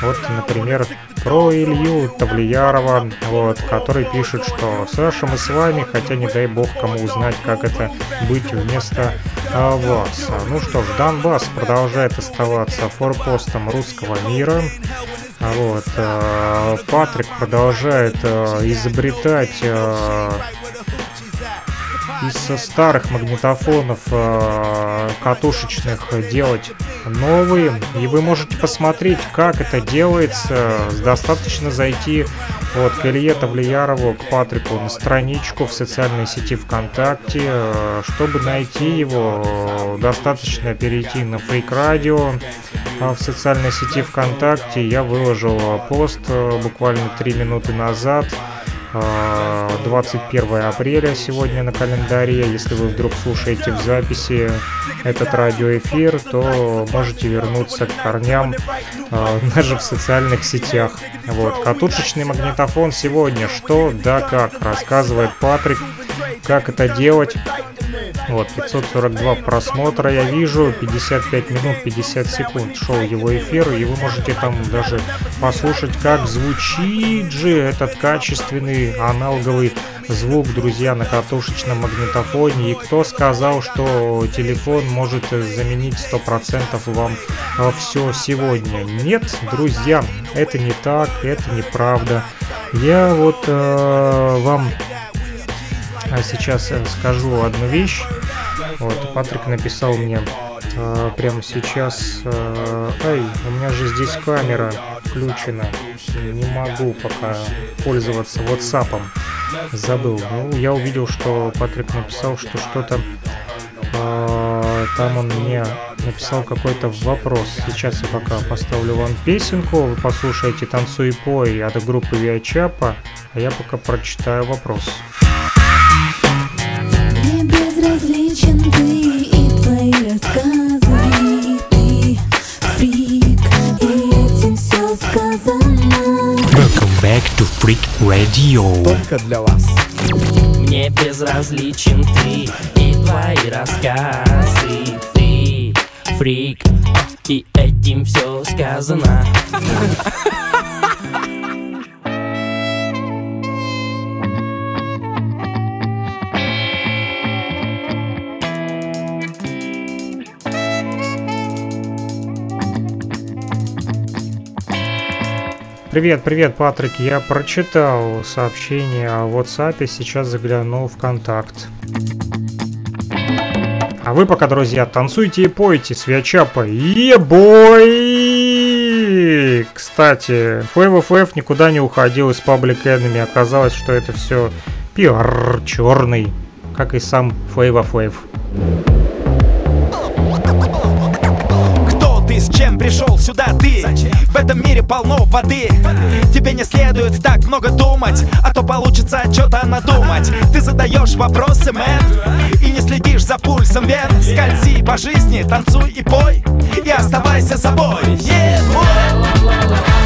Вот, например, про Илью Тавлиярова, вот, который пишет, что «Саша, мы с вами, хотя не дай бог кому узнать, как это быть вместо а, вас». Ну что ж, Донбасс продолжает оставаться форпостом русского мира. А Вот, э, Патрик продолжает э, изобретать из старых магнитофонов э, катушечных делать новые. И вы можете посмотреть, как это делается. Достаточно зайти вот, к Илье Тавлиярову, к Патрику на страничку в социальной сети ВКонтакте. Э, чтобы найти его, достаточно перейти на Freak Radio в социальной сети ВКонтакте. Я выложил пост э, буквально 3 минуты назад 21 апреля сегодня на календаре. Если вы вдруг слушаете в записи этот радиоэфир, то можете вернуться к корням э, даже в социальных сетях. Вот. Катушечный магнитофон сегодня. Что, да как, рассказывает Патрик, как это делать. Вот, 542 просмотра я вижу, 55 минут 50 секунд шел его эфир, и вы можете там даже послушать, как звучит же этот качественный аналоговый звук, друзья, на катушечном магнитофоне. И кто сказал, что телефон может заменить 100% вам все сегодня? Нет, друзья, это не так, это неправда. Я вот э, вам сейчас скажу одну вещь. Вот, Патрик написал мне э, прямо сейчас. Э, Эй, у меня же здесь камера включена. Не могу пока пользоваться WhatsApp. Забыл. Ну, я увидел, что Патрик написал, что что-то э, там он мне написал какой-то вопрос. Сейчас я пока поставлю вам песенку. Вы послушаете «Танцуй и пой» от группы Виачапа, а я пока прочитаю вопрос. Мне безразличен ты и твои рассказы Ты фрик, и этим все сказано Welcome back to Freak Radio. Только для вас. Мне безразличен ты и твои рассказы Ты фрик, и этим все сказано Привет, привет, Патрик. Я прочитал сообщение о WhatsApp, сейчас заглянул в контакт. А вы пока, друзья, танцуйте и пойте, свечапа. Ебой! Кстати, FFF никуда не уходил из Public Enemy. Оказалось, что это все пиар черный, как и сам FFF. Кто ты, с чем пришел сюда ты? В этом мире полно воды. Тебе не следует так много думать А то получится что-то надумать. Ты задаешь вопросы, мэн И не следишь за пульсом вен. Скользи по жизни, танцуй и пой И оставайся собой. Yeah,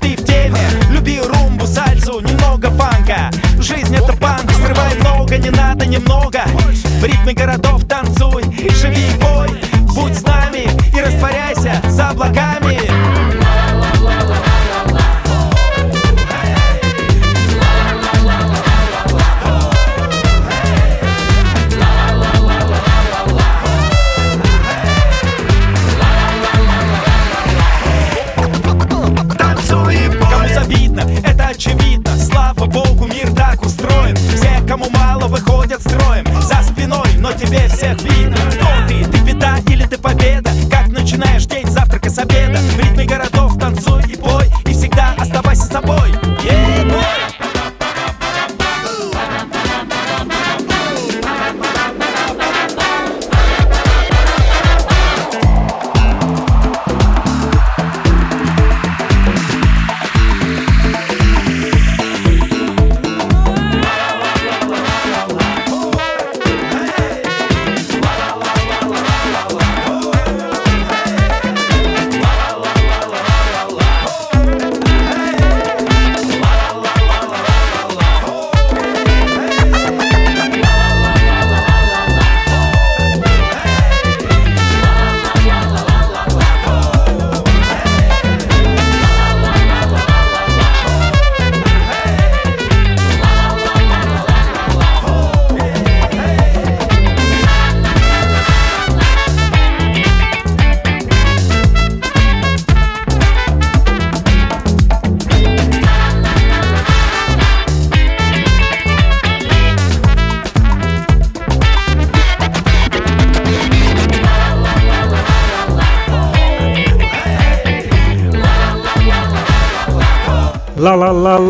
ты в теме? Люби румбу, сальсу, немного фанка. Жизнь это банк, срывай много, не надо немного. В ритме городов танцуй, живи и бой Будь с нами и растворяйся за облаками кому мало, выходят строем. За спиной, но тебе всех видно. Кто ты? Ты беда или ты победа? Как начинаешь день, завтрак и с обеда? В ритме городов танцуй и бой И всегда оставайся собой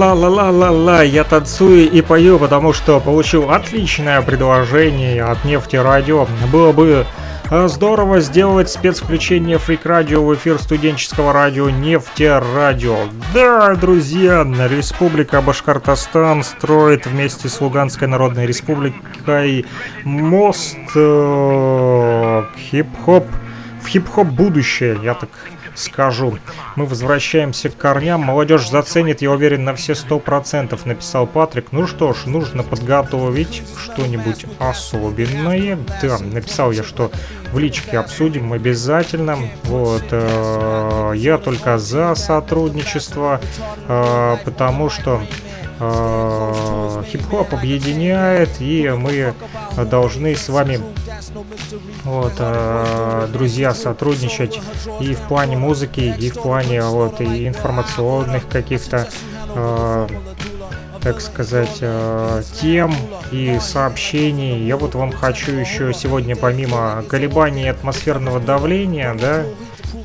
Ла-ла-ла-ла-ла-ла-ла-ла, я танцую и пою, потому что получил отличное предложение от Нефти Радио. Было бы а, здорово сделать спецфключение Фрик Радио в эфир студенческого радио Нефти Радио. Да, друзья, Республика Башкортостан строит вместе с Луганской Народной Республикой мост э, хип-хоп в хип-хоп будущее, я так скажу. Мы возвращаемся к корням. Молодежь заценит, я уверен, на все сто процентов, написал Патрик. Ну что ж, нужно подготовить что-нибудь особенное. Да, написал я, что в личке обсудим обязательно. Вот, э, я только за сотрудничество, э, потому что э, хип-хоп объединяет, и мы должны с вами, вот, э, друзья, сотрудничать и в плане музыки, и в плане вот и информационных каких-то, э, так сказать, тем и сообщений. Я вот вам хочу еще сегодня, помимо колебаний атмосферного давления, да,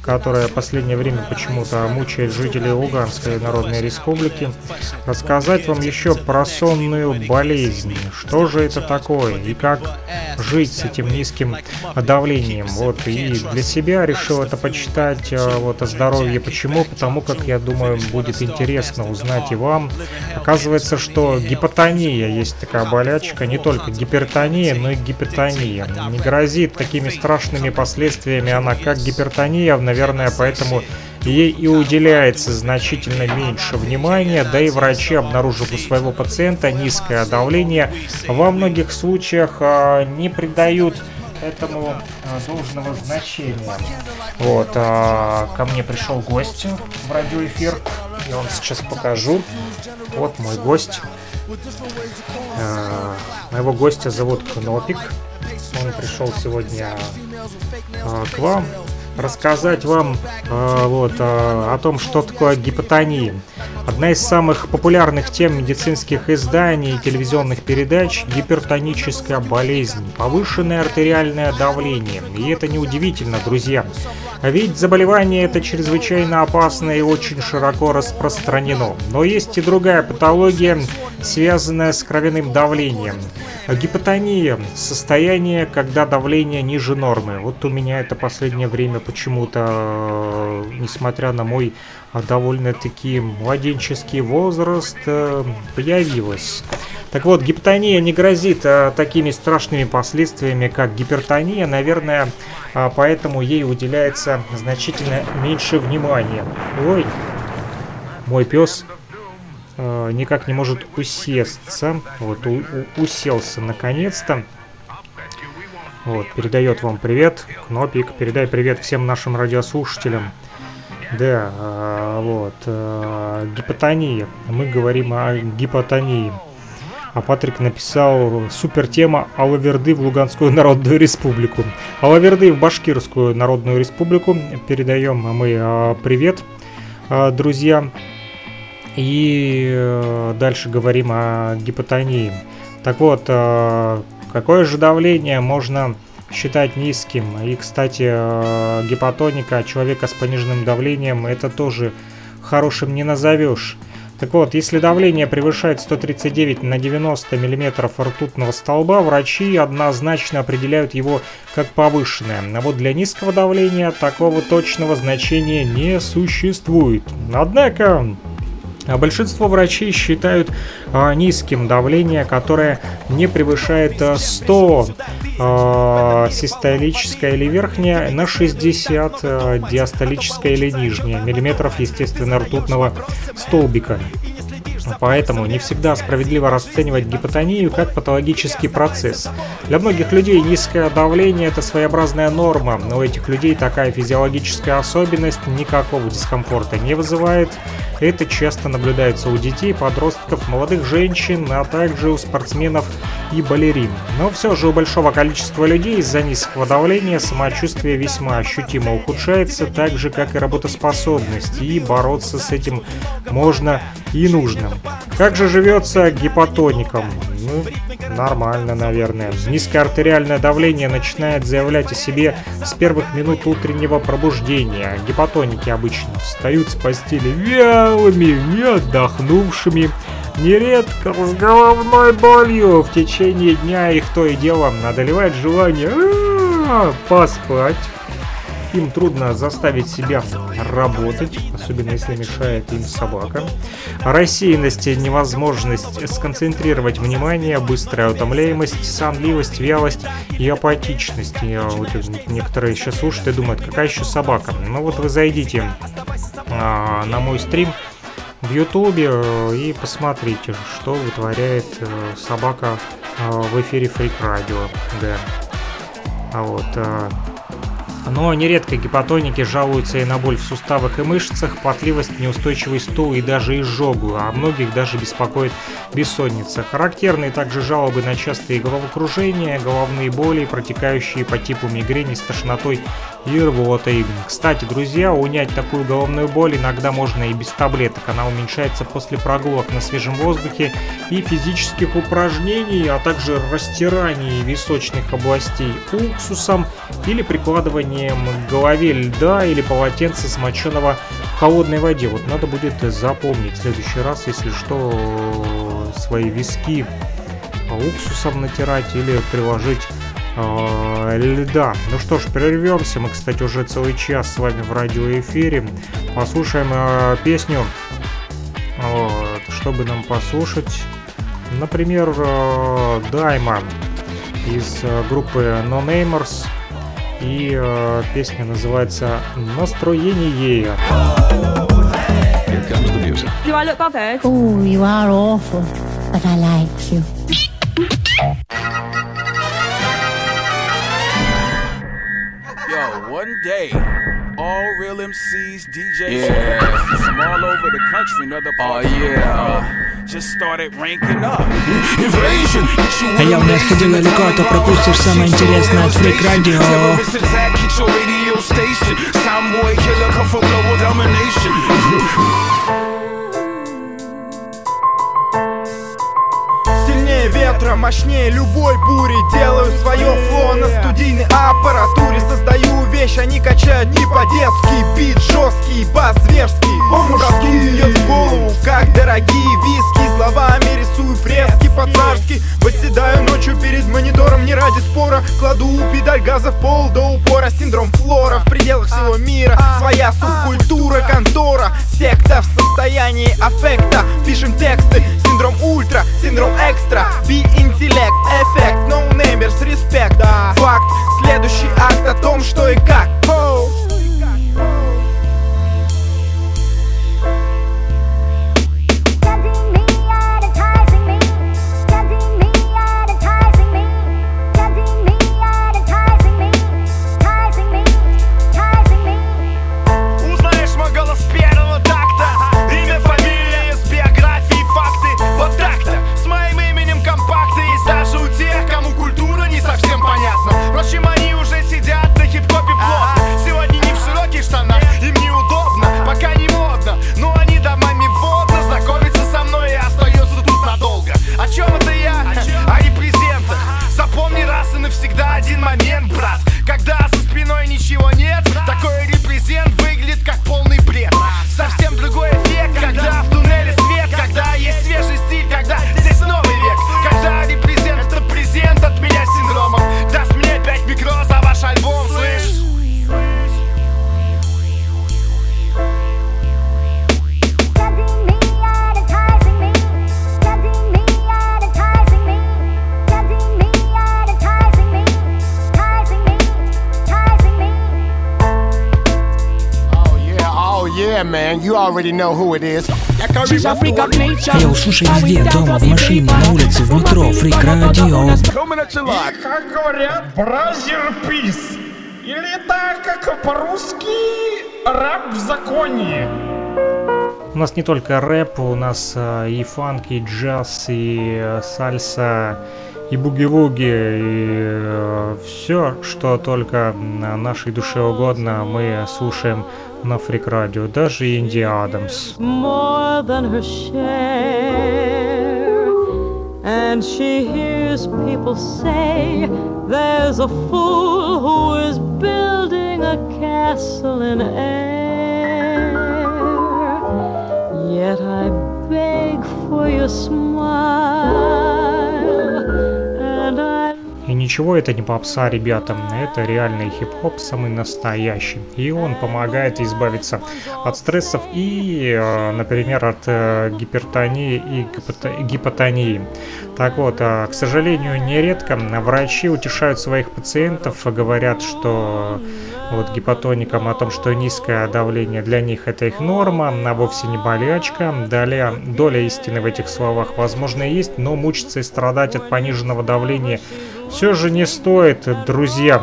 которая в последнее время почему-то мучает жителей Луганской Народной Республики, рассказать вам еще про сонную болезнь. Что же это такое и как жить с этим низким давлением. Вот и для себя решил это почитать а, вот о здоровье. Почему? Потому как я думаю будет интересно узнать и вам. Оказывается, что гипотония есть такая болячка, не только гипертония, но и гипотония. Не грозит такими страшными последствиями она, как гипертония, наверное, поэтому ей и уделяется значительно меньше внимания, да и врачи, обнаружив у своего пациента низкое давление, во многих случаях а, не придают этому а, должного значения. Вот, а, ко мне пришел гость в радиоэфир, я вам сейчас покажу. Вот мой гость. Э, моего гостя зовут Кнопик. Он пришел сегодня э, к вам рассказать вам э, вот, э, о том, что такое гипотония. Одна из самых популярных тем медицинских изданий и телевизионных передач – гипертоническая болезнь, повышенное артериальное давление. И это неудивительно, друзья. Ведь заболевание это чрезвычайно опасно и очень широко распространено. Но есть и другая патология, связанная с кровяным давлением. Гипотония – состояние, когда давление ниже нормы. Вот у меня это последнее время почему-то, несмотря на мой довольно-таки младенческий возраст, э, появилось. Так вот, гипотония не грозит а, такими страшными последствиями, как гипертония. Наверное, а, поэтому ей уделяется значительно меньше внимания. Ой, мой пес а, никак не может усесться. Вот, уселся наконец-то. Вот, передает вам привет, Кнопик. Передай привет всем нашим радиослушателям. Да, а, вот, а, гипотония. Мы говорим о гипотонии. А Патрик написал супер тема Алаверды в Луганскую Народную Республику. Алаверды в Башкирскую Народную Республику. Передаем мы а, привет, друзья. И а, дальше говорим о гипотонии. Так вот, какое же давление можно считать низким? И, кстати, а, гипотоника человека с пониженным давлением это тоже хорошим не назовешь. Так вот, если давление превышает 139 на 90 мм ртутного столба, врачи однозначно определяют его как повышенное. А вот для низкого давления такого точного значения не существует. Однако, большинство врачей считают а, низким давление, которое не превышает 100 а, систолическое или верхнее на 60 а, диастолическое или нижнее миллиметров, естественно, ртутного столбика. Поэтому не всегда справедливо расценивать гипотонию как патологический процесс. Для многих людей низкое давление – это своеобразная норма, но у этих людей такая физиологическая особенность никакого дискомфорта не вызывает. Это часто наблюдается у детей, подростков, молодых женщин, а также у спортсменов и балерин. Но все же у большого количества людей из-за низкого давления самочувствие весьма ощутимо ухудшается, так же как и работоспособность, и бороться с этим можно и нужно. Как же живется гипотоником? Ну, нормально, наверное. Низкое артериальное давление начинает заявлять о себе с первых минут утреннего пробуждения. Гипотоники обычно встают с постели вялыми, не отдохнувшими, нередко с головной болью. В течение дня их то и дело одолевает желание а, поспать им трудно заставить себя работать, особенно если мешает им собака. Рассеянность, невозможность сконцентрировать внимание, быстрая утомляемость, сонливость, вялость и апатичность. И вот некоторые сейчас слушают и думают, какая еще собака. Ну вот вы зайдите а, на мой стрим в ютубе э, и посмотрите, что вытворяет э, собака э, в эфире Freak Radio. Да. А вот но нередко гипотоники жалуются и на боль в суставах и мышцах, потливость, неустойчивый стул и даже изжогу, а многих даже беспокоит бессонница. Характерны также жалобы на частые головокружения, головные боли, протекающие по типу мигрени с тошнотой и рвотой. Кстати, друзья, унять такую головную боль иногда можно и без таблеток. Она уменьшается после прогулок на свежем воздухе и физических упражнений, а также растираний височных областей уксусом или прикладыванием к голове льда или полотенца, смоченного в холодной воде. Вот надо будет запомнить в следующий раз, если что, свои виски уксусом натирать или приложить льда. Ну что ж, прервемся. Мы, кстати, уже целый час с вами в радиоэфире. Послушаем э, песню, вот, чтобы нам послушать. Например, э, Дайма из группы No Namers. И песня называется «Настроение». Do I look bothered? Oh, you are awful, but I like you. Yo, one day. all real MCs, DJs, yeah. from all over the country and other parts. Oh yeah. Just started ranking up. Invasion. А я у нас ходил далеко, а то пропустишь самое интересное от Freak Radio. radio station. Soundboy killer come for global domination. Мощнее любой бури Делаю свое фло на студийной аппаратуре. Создаю вещь, они качают не по-детски. Бит жесткий, бас зверский. Мужский бьет в голову, как дорогие виски. Словами рисую фрески по-царски. Восседаю ночью перед монитором не ради спора. Кладу педаль газа в пол до упора. Синдром флора в пределах всего мира. Своя субкультура, контора. Секта в состоянии аффекта. Пишем тексты, синдром ультра, синдром экстра. Би интеллект, эффект, namers, респект Факт, следующий акт о том, что и как ничего нет. Такой репрезент выглядит как полный бред. Совсем другой эффект, когда в already know who it is. Я услышаю везде, дома, в машине, на улице, в метро, you live. Как говорят, бразер пис. Или так, как по-русски, раб в законе. У нас не только рэп, у нас э, и фанк, и джаз, и э, сальса, и буги-вуги, и все, что только нашей душе угодно, мы слушаем на Фрик Радио, даже Инди Адамс. And she hears people say there's a fool who is building a castle in air. Yet I beg for your smile, И ничего это не попса, ребята, это реальный хип-хоп, самый настоящий. И он помогает избавиться от стрессов и, э, например, от э, гипертонии и гипотонии. Так вот, э, к сожалению, нередко врачи утешают своих пациентов, говорят, что вот гипотоникам о том, что низкое давление для них это их норма, а вовсе не болячка. Далее, доля истины в этих словах, возможно, есть, но мучиться и страдать от пониженного давления все же не стоит, друзья.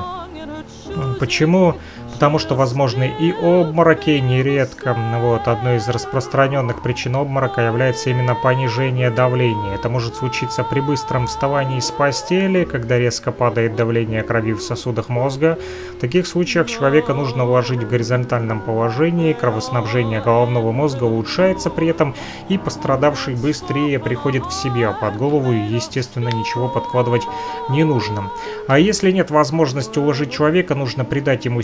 Почему? Потому что возможны и обмороки нередко. Вот, одной из распространенных причин обморока является именно понижение давления. Это может случиться при быстром вставании с постели, когда резко падает давление крови в сосудах мозга. В таких случаях человека нужно уложить в горизонтальном положении, кровоснабжение головного мозга улучшается при этом, и пострадавший быстрее приходит в себя. Под голову, естественно, ничего подкладывать не нужно. А если нет возможности уложить человека, нужно придать ему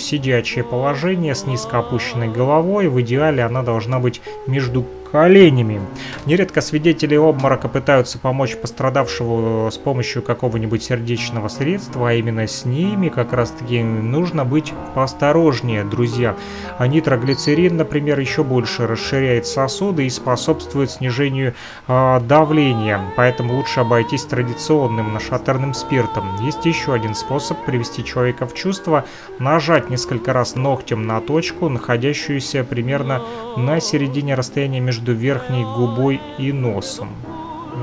сидячее положение с низко опущенной головой. В идеале она должна быть между коленями. Нередко свидетели обморока пытаются помочь пострадавшему с помощью какого-нибудь сердечного средства, а именно с ними как раз таки нужно быть поосторожнее, друзья. А нитроглицерин, например, еще больше расширяет сосуды и способствует снижению э, давления, поэтому лучше обойтись традиционным нашатырным спиртом. Есть еще один способ привести человека в чувство, нажать несколько раз ногтем на точку, находящуюся примерно на середине расстояния между верхней губой и носом.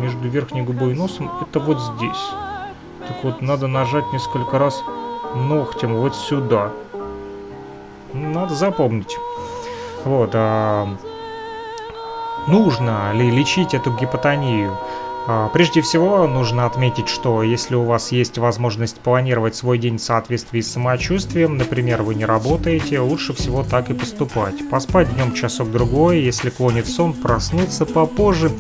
Между верхней губой и носом это вот здесь. Так вот, надо нажать несколько раз ногтем вот сюда. Надо запомнить. Вот. А, нужно ли лечить эту гипотонию? А, Прежде всего, нужно отметить, что если у вас есть возможность планировать свой день в соответствии с самочувствием, например, вы не работаете, лучше всего так и поступать. Поспать днем часок-другой, если клонит сон, проснуться попозже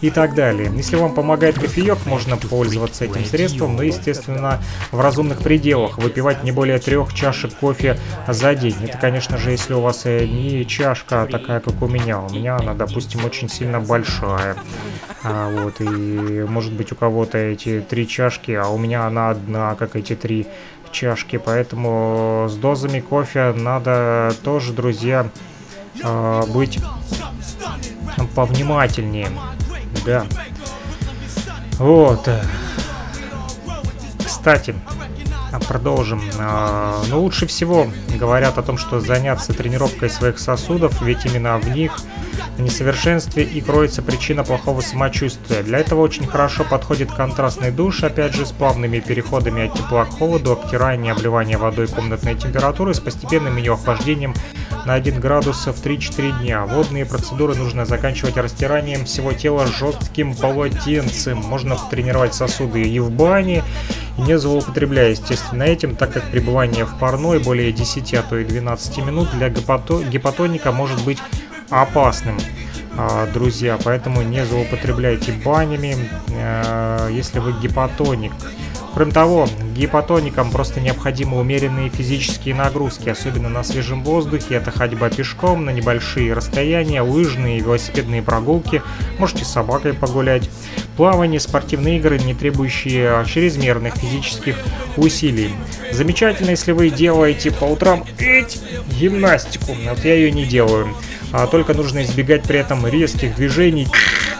и так далее. Если вам помогает кофеек, можно пользоваться этим средством, но, естественно, в разумных пределах. Выпивать не более трех чашек кофе за день. Это, конечно же, если у вас э, не чашка такая, как у меня. У меня она, допустим, очень сильно большая. А, вот, и может быть у кого-то эти три чашки, а у меня она одна, как эти три чашки. Поэтому с дозами кофе надо тоже, друзья, а, быть повнимательнее. Да. Вот. Кстати, продолжим. А, Но лучше всего говорят о том, что заняться тренировкой своих сосудов, ведь именно в них несовершенстве и кроется причина плохого самочувствия. Для этого очень хорошо подходит контрастный душ, опять же, с плавными переходами от тепла к холоду, обтирание, обливание водой комнатной температуры с постепенным ее охлаждением на 1 градус в 3-4 дня. Водные процедуры нужно заканчивать растиранием всего тела жестким полотенцем. Можно тренировать сосуды и в бане, не злоупотребляя, естественно, этим, так как пребывание в парной более 10, а то и 12 минут для гепато гепатоника может быть опасным а, друзья, поэтому не злоупотребляйте банями, а, если вы гепатоник. Кроме того, гипотоникам просто необходимы умеренные физические нагрузки, особенно на свежем воздухе. Это ходьба пешком на небольшие расстояния, лыжные и велосипедные прогулки, можете с собакой погулять. Плавание, спортивные игры, не требующие чрезмерных физических усилий. Замечательно, если вы делаете по утрам эть, гимнастику. Вот я ее не делаю. А только нужно избегать при этом резких движений,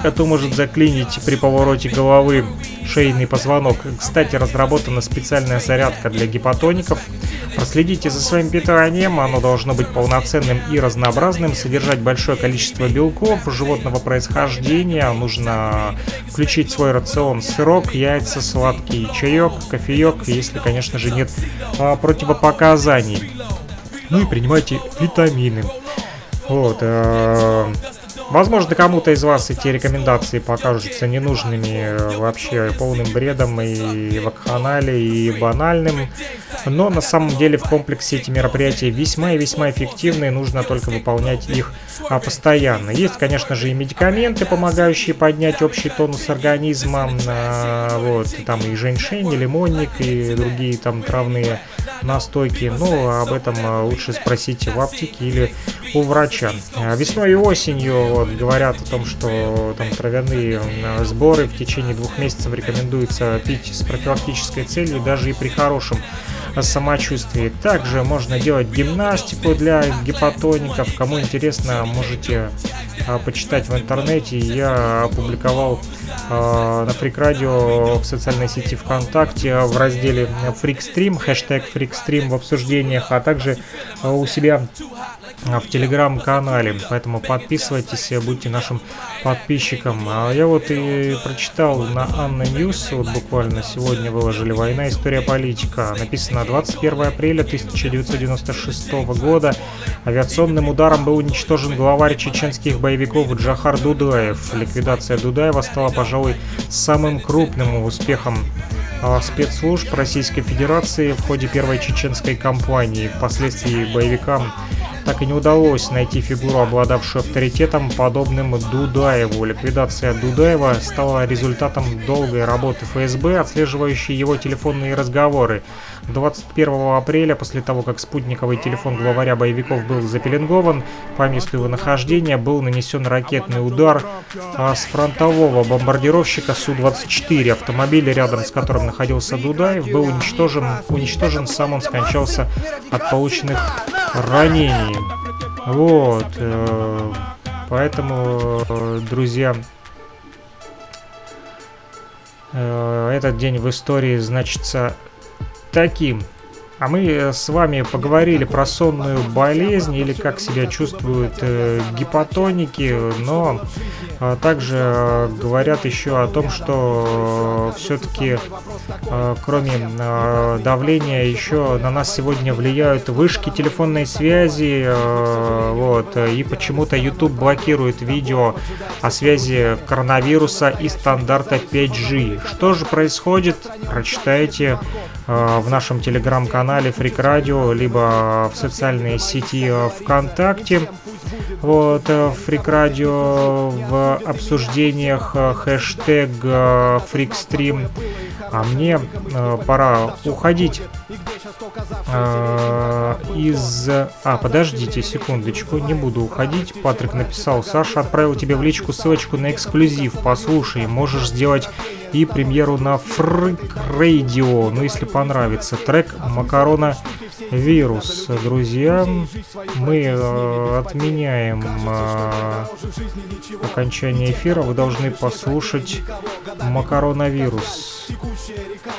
а то может заклинить при повороте головы шейный позвонок. Кстати, разработана специальная зарядка для гипотоников. Проследите за своим питанием, оно должно быть полноценным и разнообразным, содержать большое количество белков животного происхождения. Нужно включить свой рацион сырок, яйца, сладкий чаек, кофеек, если, конечно же, нет а, противопоказаний. Ну и принимайте витамины. Вот. Э, возможно, кому-то из вас эти рекомендации покажутся ненужными, вообще полным бредом и вакханалии, и банальным. Но на самом деле в комплексе эти мероприятия весьма и весьма эффективны, нужно только выполнять их а, постоянно. Есть, конечно же, и медикаменты, помогающие поднять общий тонус организма. А, вот, там и женьшень, и лимонник, и другие там травные настойки. Но об этом а, лучше спросите в аптеке или у врача. Весной и осенью вот, говорят о том, что там травяные а, сборы в течение двух месяцев рекомендуется пить с профилактической целью, даже и при хорошем самочувствии. Также можно делать гимнастику для гипотоников. Кому интересно, можете почитать в интернете. Я опубликовал а, на Radio в социальной сети ВКонтакте в разделе Freakstream, хэштег Freakstream в обсуждениях, а также а, у себя в телеграм-канале, поэтому подписывайтесь, будьте нашим подписчиком. А я вот и прочитал на Anna News, вот буквально сегодня выложили «Война. История политика». Написано 21 апреля 1996 года. Авиационным ударом был уничтожен главарь чеченских боевиков Джахар Дудаев. Ликвидация Дудаева стала, пожалуй, самым крупным успехом спецслужб Российской Федерации в ходе первой чеченской кампании. Впоследствии боевикам так и не удалось найти фигуру, обладавшую авторитетом, подобным Дудаеву. Ликвидация Дудаева стала результатом долгой работы ФСБ, отслеживающей его телефонные разговоры. 21 апреля, после того, как спутниковый телефон главаря боевиков был запеленгован, по месту его нахождения был нанесен ракетный удар а с фронтового бомбардировщика Су-24. Автомобиль, рядом с которым находился Дудаев, был уничтожен, уничтожен сам он скончался от полученных ранений. Вот. Э, поэтому, э, друзья, э, этот день в истории значится таким. А мы с вами поговорили про сонную болезнь или как себя чувствуют э, гипотоники, но э, также э, говорят еще о том, что э, все-таки э, кроме э, давления еще на нас сегодня влияют вышки телефонной связи, э, вот, и почему-то YouTube блокирует видео о связи коронавируса и стандарта 5G. Что же происходит? Прочитайте э, в нашем телеграм-канале Freak Radio, либо в социальной сети ВКонтакте. Вот, э, Freak Radio в обсуждениях э, хэштег э, FreakStream. А мне э, пора уходить э, из... А, подождите секундочку, не буду уходить. Патрик написал, Саша отправил тебе в личку ссылочку на эксклюзив. Послушай, можешь сделать и премьеру на Freak Radio, ну если понравится. Трек Макарона Вирус. Друзья, мы э, отменяем э, окончание эфира. Вы должны послушать Макаронавирус.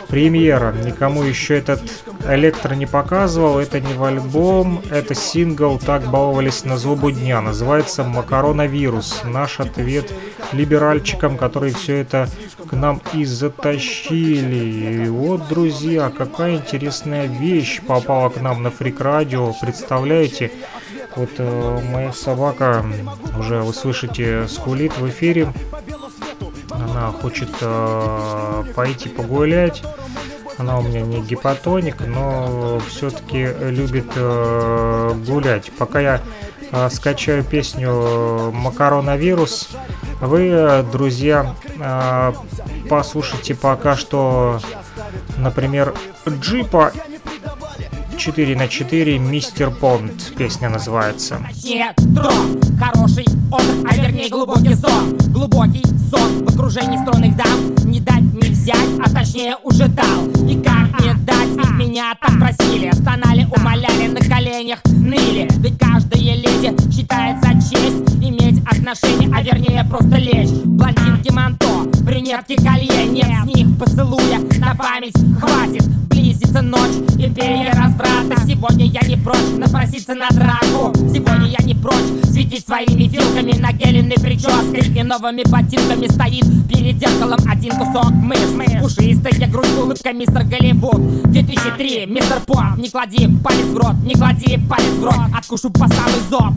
Премьера. Никому еще этот электро не показывал. Это не в альбом, это сингл. Так баловались на злобу дня. Называется Макаронавирус. Наш ответ либеральчикам, которые все это к нам и затащили. И вот, друзья, какая интересная вещь попала к нам на Фрик Радио. Представляете? Вот э, моя собака, уже вы слышите, скулит в эфире. Она хочет э, пойти погулять. Она у меня не гипотоник, но все-таки любит э, гулять. Пока я э, скачаю песню «Макаронавирус», вы, э, друзья, э, послушайте пока что, например, Джипа 4 на 4 Мистер Понд песня называется. Нет, дрон, хороший отдых, а вернее глубокий сон Глубокий сон в окружении стройных дам. Не дать, не взять, а точнее уже дал. Никак не дать, ведь меня так просили. Стонали, умоляли, на коленях ныли. Ведь каждая леди считается честь Иметь отношения, а вернее просто лечь. Блондинки манто, брюнетки колье Нет с них поцелуя, на память хватит Близится ночь, империя разврата. Сегодня я не прочь напроситься на драку. Сегодня я не прочь светить своими вилками Нагеленной прической. И новыми ботинками Стоит перед зеркалом один кусок мышь Пушистая грудь, улыбка мистер Голливуд. 2003, мистер Поп, не клади палец в рот Не клади палец в рот, откушу по самый зоб.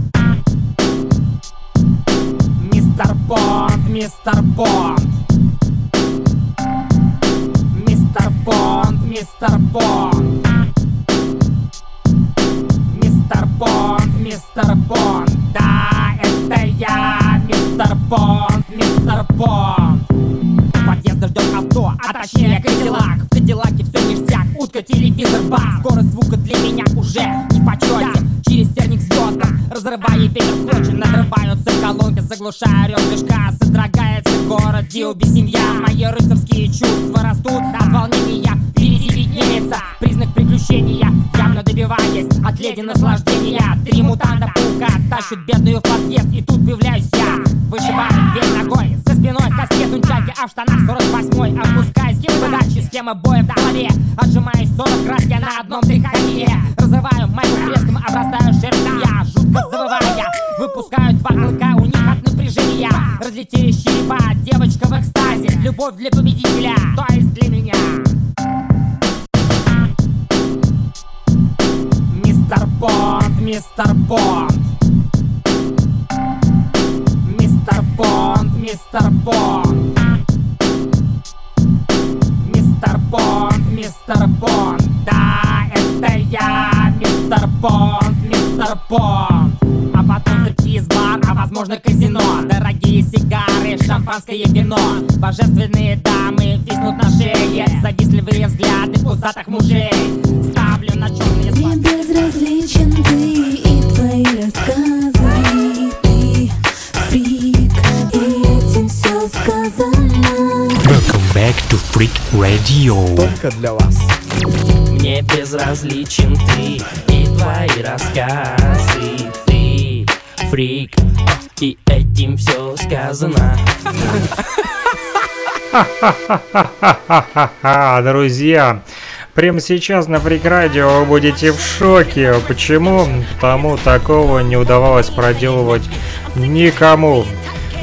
Мистер Бонд, мистер Бонд Мистер Бонд, мистер Бонд Мистер Бонд, мистер Бонд Да, это я, мистер Бонд, мистер Бонд Подъезда ждет авто, а точнее Кадиллак. В Кадиллаке все ништяк, утка, телевизор, бар Скорость звука для меня уже не в почете. Через терник звездам, разрывая ветер в клочья Надрываются колонки, заглушая рев движка. Содрогается город, Диуби, семья. Мои рыцарские чувства растут от волнения Впереди виднеется признак приключения Явно добиваясь от леди наслаждения. Три мутанта паука тащат бедную в подъезд И тут появляюсь я, вышибаю дверь ногой За спиной каскет унчаки, а в штанах 48-й Опускаюсь в подачи, схема боя в голове. Отжимаюсь 40 раз, я на одном дыхании. Разрываю майку треском, обрастаю шерстью я Жутко завывая, выпускаю два клыка У них от напряжения разлетелись черепа Девочка в экстазе, любовь для победителя То есть для меня. Мистер Бонд, мистер Бонд Мистер Бонд, мистер Бонд Мистер Бонд, мистер Бонд Да, это я, мистер Бонд, мистер Бонд Стриптиз-бар, а возможно казино. Дорогие сигары, шампанское вино. Божественные дамы виснут на шее. Завистливые взгляды пузатых мужей. Ставлю на черные Мне безразличен ты и твои рассказы. Ты фрик, и этим все сказано. Welcome back to Freak Radio. Только для вас. Мне безразличен ты и твои рассказы фрик, и этим все сказано друзья. Прямо сейчас на Фрик Радио вы будете в шоке. Почему? Потому такого не удавалось проделывать никому.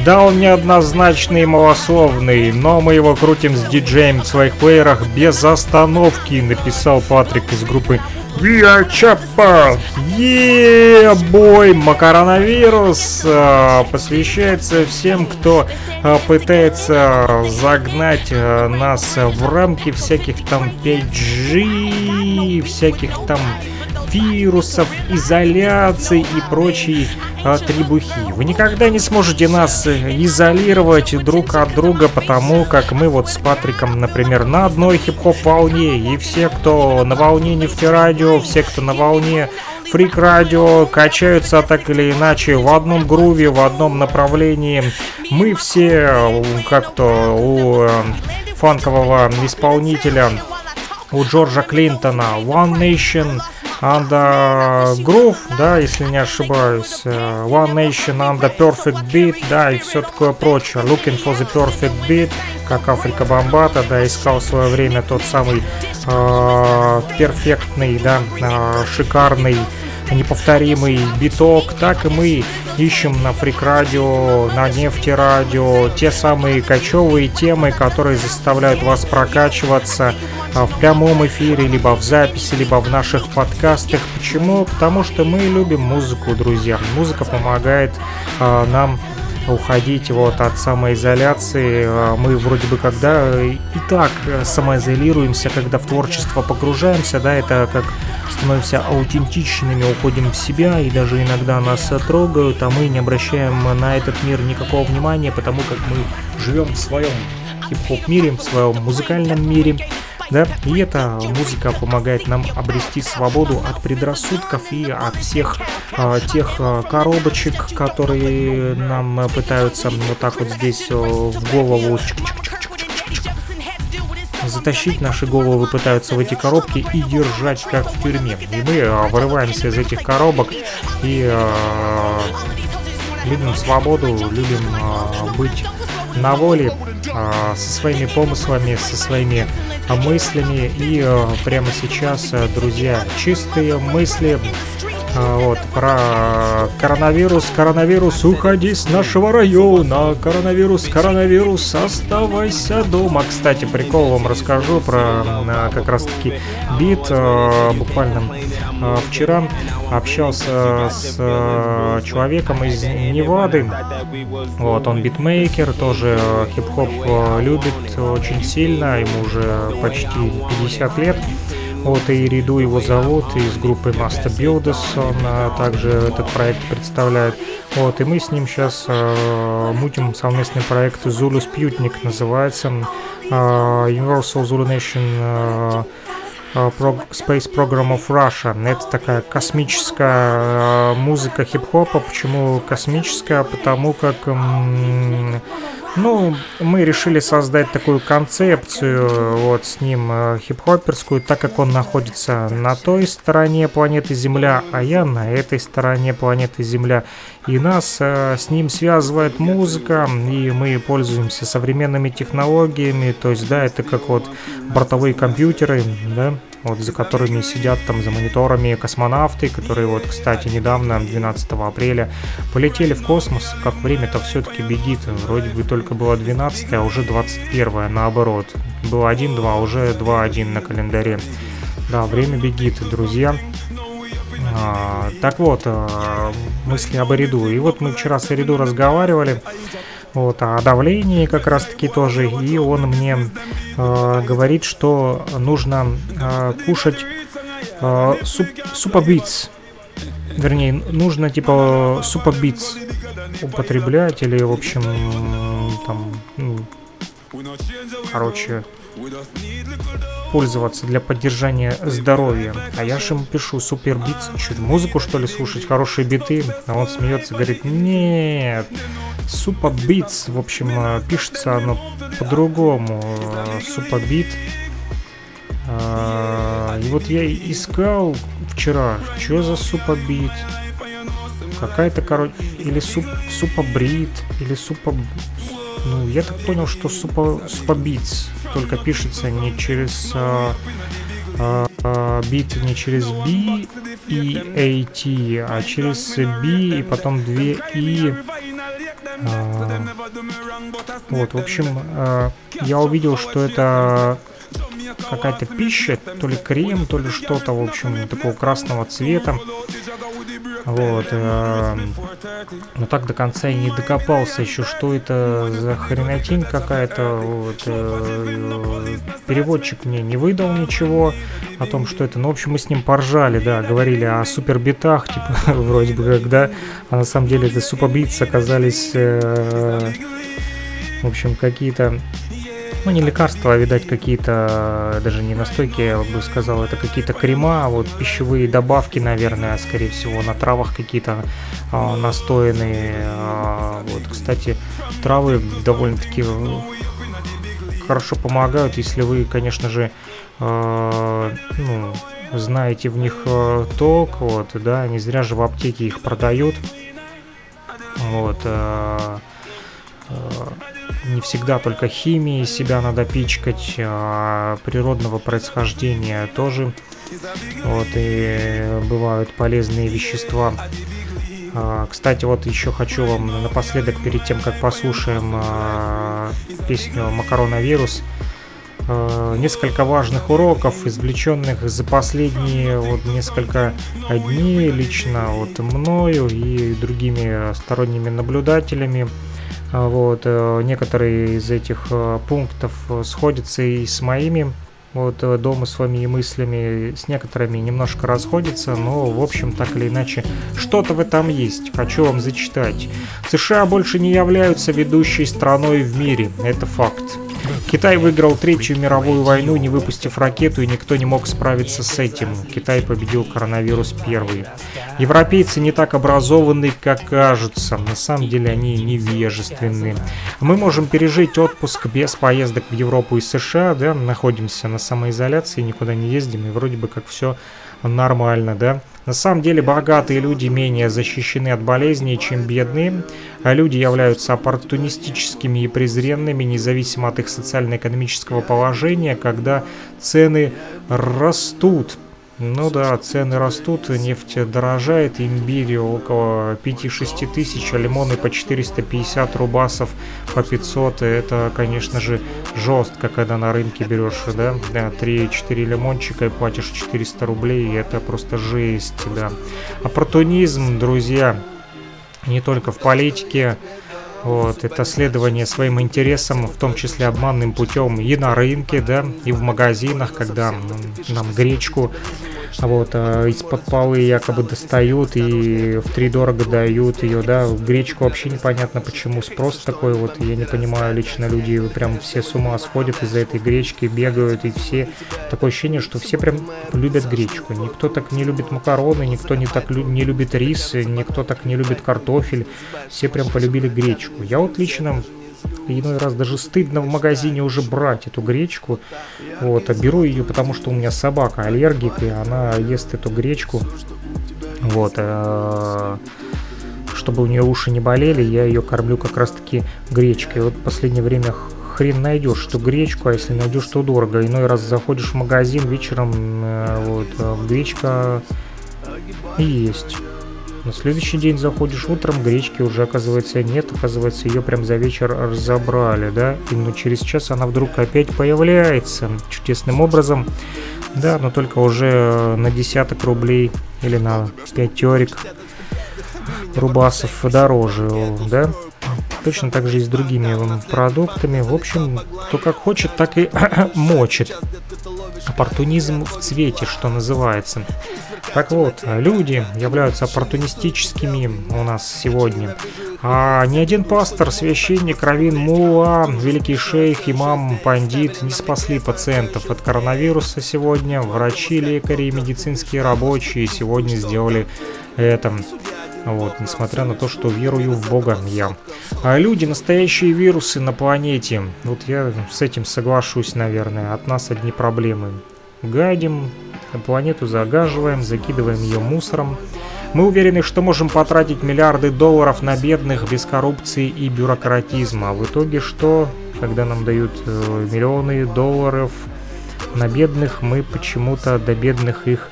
Да, он неоднозначный и малословный, но мы его крутим с диджеем в своих плеерах без остановки, написал Патрик из группы Виа Чапа. Е-бой! Макаронавирус э, посвящается всем, кто э, пытается загнать э, нас в рамки всяких там 5G, всяких там вирусов, изоляций и прочей а, требухи. Вы никогда не сможете нас изолировать друг от друга, потому как мы вот с Патриком, например, на одной хип-хоп волне, и все, кто на волне нефтерадио, все, кто на волне фрик радио, качаются так или иначе в одном груве, в одном направлении. Мы все как-то у э, фанкового исполнителя у Джорджа Клинтона One Nation Under Groove, да, если не ошибаюсь, э, One Nation Under Perfect Beat, да, и все такое прочее. Looking for the Perfect Beat, как Африка Бомбата, да, искал в свое время тот самый э, перфектный, да, э, шикарный неповторимый биток, так и мы ищем на Фрик Радио, на Нефти Радио те самые кочевые темы, которые заставляют вас прокачиваться а, в прямом эфире, либо в записи, либо в наших подкастах. Почему? Потому что мы любим музыку, друзья. Музыка помогает а, нам уходить вот от самоизоляции. А, мы вроде бы когда и так самоизолируемся, когда в творчество погружаемся, да, это как становимся аутентичными, уходим в себя и даже иногда нас трогают, а мы не обращаем на этот мир никакого внимания, потому как мы живем в своем хип-хоп мире, в своем музыкальном мире, да, и эта музыка помогает нам обрести свободу от предрассудков и от всех э, тех э, коробочек, которые нам пытаются вот так вот здесь э, в голову затащить наши головы пытаются в эти коробки и держать как в тюрьме. И мы э, вырываемся из этих коробок и э, любим свободу, любим э, быть на воле э, со своими помыслами, со своими мыслями. И э, прямо сейчас, друзья, чистые мысли а, вот, про коронавирус. Коронавирус, уходи с нашего района. Коронавирус, коронавирус, оставайся дома. Кстати, прикол вам расскажу про как раз таки бит. А, буквально а, вчера общался с человеком из Невады. Вот, он битмейкер, тоже хип-хоп любит очень сильно. Ему уже почти 50 лет. Вот и Риду его зовут из группы Master Builders, он а, также этот проект представляет. Вот, и мы с ним сейчас а, мутим совместный проект Zulu Спутник, называется а, Universal Zulu Nation а, Space Program of Russia. Это такая космическая музыка хип-хопа. Почему космическая? Потому как ну, мы решили создать такую концепцию вот с ним э, хип-хоперскую, так как он находится на той стороне планеты Земля, а я на этой стороне планеты Земля. И нас э, с ним связывает музыка, и мы пользуемся современными технологиями, то есть, да, это как вот бортовые компьютеры, да, вот за которыми сидят там за мониторами космонавты, которые вот, кстати, недавно, 12 апреля, полетели в космос. Как время-то все-таки бегит. Вроде бы только было 12, а уже 21, наоборот. Было 1-2, а уже 2-1 на календаре. Да, время бегит, друзья. А, так вот, а, мысли об Эриду. И вот мы вчера с Эриду разговаривали вот, о давлении как раз-таки тоже. И он мне э, говорит, что нужно э, кушать э, суп, супобиц. Вернее, нужно типа супобиц употреблять или, в общем, там, ну, короче, пользоваться для поддержания здоровья. А я же ему пишу, супер бит, что музыку что ли слушать, хорошие биты? А он смеется, говорит, нет, супа битс, в общем, э, пишется оно по-другому, супа бит. А, и вот я искал вчера, что за супа бит, какая-то, короче, или суп, супа брит, или супа ну, я так понял, что супа, супа битс только пишется не через... А, а, а, бит не через B и AT, а через B и потом 2 И. А, вот, в общем, а, я увидел, что это какая-то пища, то ли крем, то ли что-то, в общем, такого красного цвета. Вот. Э, но так до конца и не докопался еще, что это за хренотень какая-то. Вот, э, переводчик мне не выдал ничего о том, что это. Ну, в общем, мы с ним поржали, да, говорили о супербитах, типа, вроде бы, когда, а на самом деле это супобитс оказались, э, в общем, какие-то ну, не лекарства, а, видать, какие-то, даже не настойки, я бы сказал, это какие-то крема, вот пищевые добавки, наверное, скорее всего, на травах какие-то а, настоянные. А, вот, кстати, травы довольно-таки хорошо помогают, если вы, конечно же, а, ну, знаете в них а, ток, вот, да, не зря же в аптеке их продают. Вот, а, а, не всегда только химией себя надо пичкать, а природного происхождения тоже. Вот, и бывают полезные вещества. А, кстати, вот еще хочу вам напоследок, перед тем, как послушаем а, песню «Макаронавирус», а, несколько важных уроков, извлеченных за последние вот несколько дней лично вот мною и другими сторонними наблюдателями. А, вот, э, некоторые из этих э, пунктов э, сходятся и с моими вот дома с вами и мыслями с некоторыми немножко расходятся, но в общем так или иначе что-то в этом есть. Хочу вам зачитать. США больше не являются ведущей страной в мире, это факт. Китай выиграл Третью мировую войну, не выпустив ракету, и никто не мог справиться с этим. Китай победил коронавирус первый. Европейцы не так образованы, как кажутся. На самом деле они невежественны. Мы можем пережить отпуск без поездок в Европу и США, да, находимся на самоизоляции, никуда не ездим, и вроде бы как все нормально, да. На самом деле богатые люди менее защищены от болезней, чем бедные. А люди являются оппортунистическими и презренными, независимо от их социально-экономического положения, когда цены растут. Ну да, цены растут, нефть дорожает, имбирь около 5-6 тысяч, а лимоны по 450 рубасов, по 500. Это, конечно же, жестко, когда на рынке берешь, да, 3-4 лимончика и платишь 400 рублей, это просто жесть, да. Оппортунизм, друзья, не только в политике, вот, это следование своим интересам, в том числе обманным путем и на рынке, да, и в магазинах, когда нам гречку вот, а из-под полы якобы достают и в три дорого дают ее, да, гречку вообще непонятно почему спрос такой вот, я не понимаю, лично люди прям все с ума сходят из-за этой гречки, бегают и все, такое ощущение, что все прям любят гречку, никто так не любит макароны, никто не так лю не любит рис, никто так не любит картофель, все прям полюбили гречку. Я вот лично иной раз даже стыдно в магазине уже брать эту гречку. Вот, а беру ее, потому что у меня собака аллергик, и она ест эту гречку. Вот, э, чтобы у нее уши не болели, я ее кормлю как раз таки гречкой. Вот в последнее время хрен найдешь эту гречку, а если найдешь, то дорого. Иной раз заходишь в магазин вечером, э, вот, э, гречка есть. На следующий день заходишь утром, гречки уже, оказывается, нет. Оказывается, ее прям за вечер разобрали, да? И ну, через час она вдруг опять появляется чудесным образом. Да, но только уже на десяток рублей или на пятерик рубасов дороже, да? Точно так же и с другими продуктами. В общем, кто как хочет, так и мочит. Оппортунизм в цвете, что называется. Так вот, люди являются оппортунистическими у нас сегодня. А ни один пастор, священник, раввин, мула, великий шейх, имам, пандит не спасли пациентов от коронавируса сегодня. Врачи, лекари и медицинские рабочие сегодня сделали это. Вот, несмотря на то, что верую в Бога я. А люди настоящие вирусы на планете. Вот я с этим соглашусь, наверное. От нас одни проблемы. Гадим, планету загаживаем, закидываем ее мусором. Мы уверены, что можем потратить миллиарды долларов на бедных без коррупции и бюрократизма. А в итоге что, когда нам дают э, миллионы долларов на бедных мы почему-то до бедных их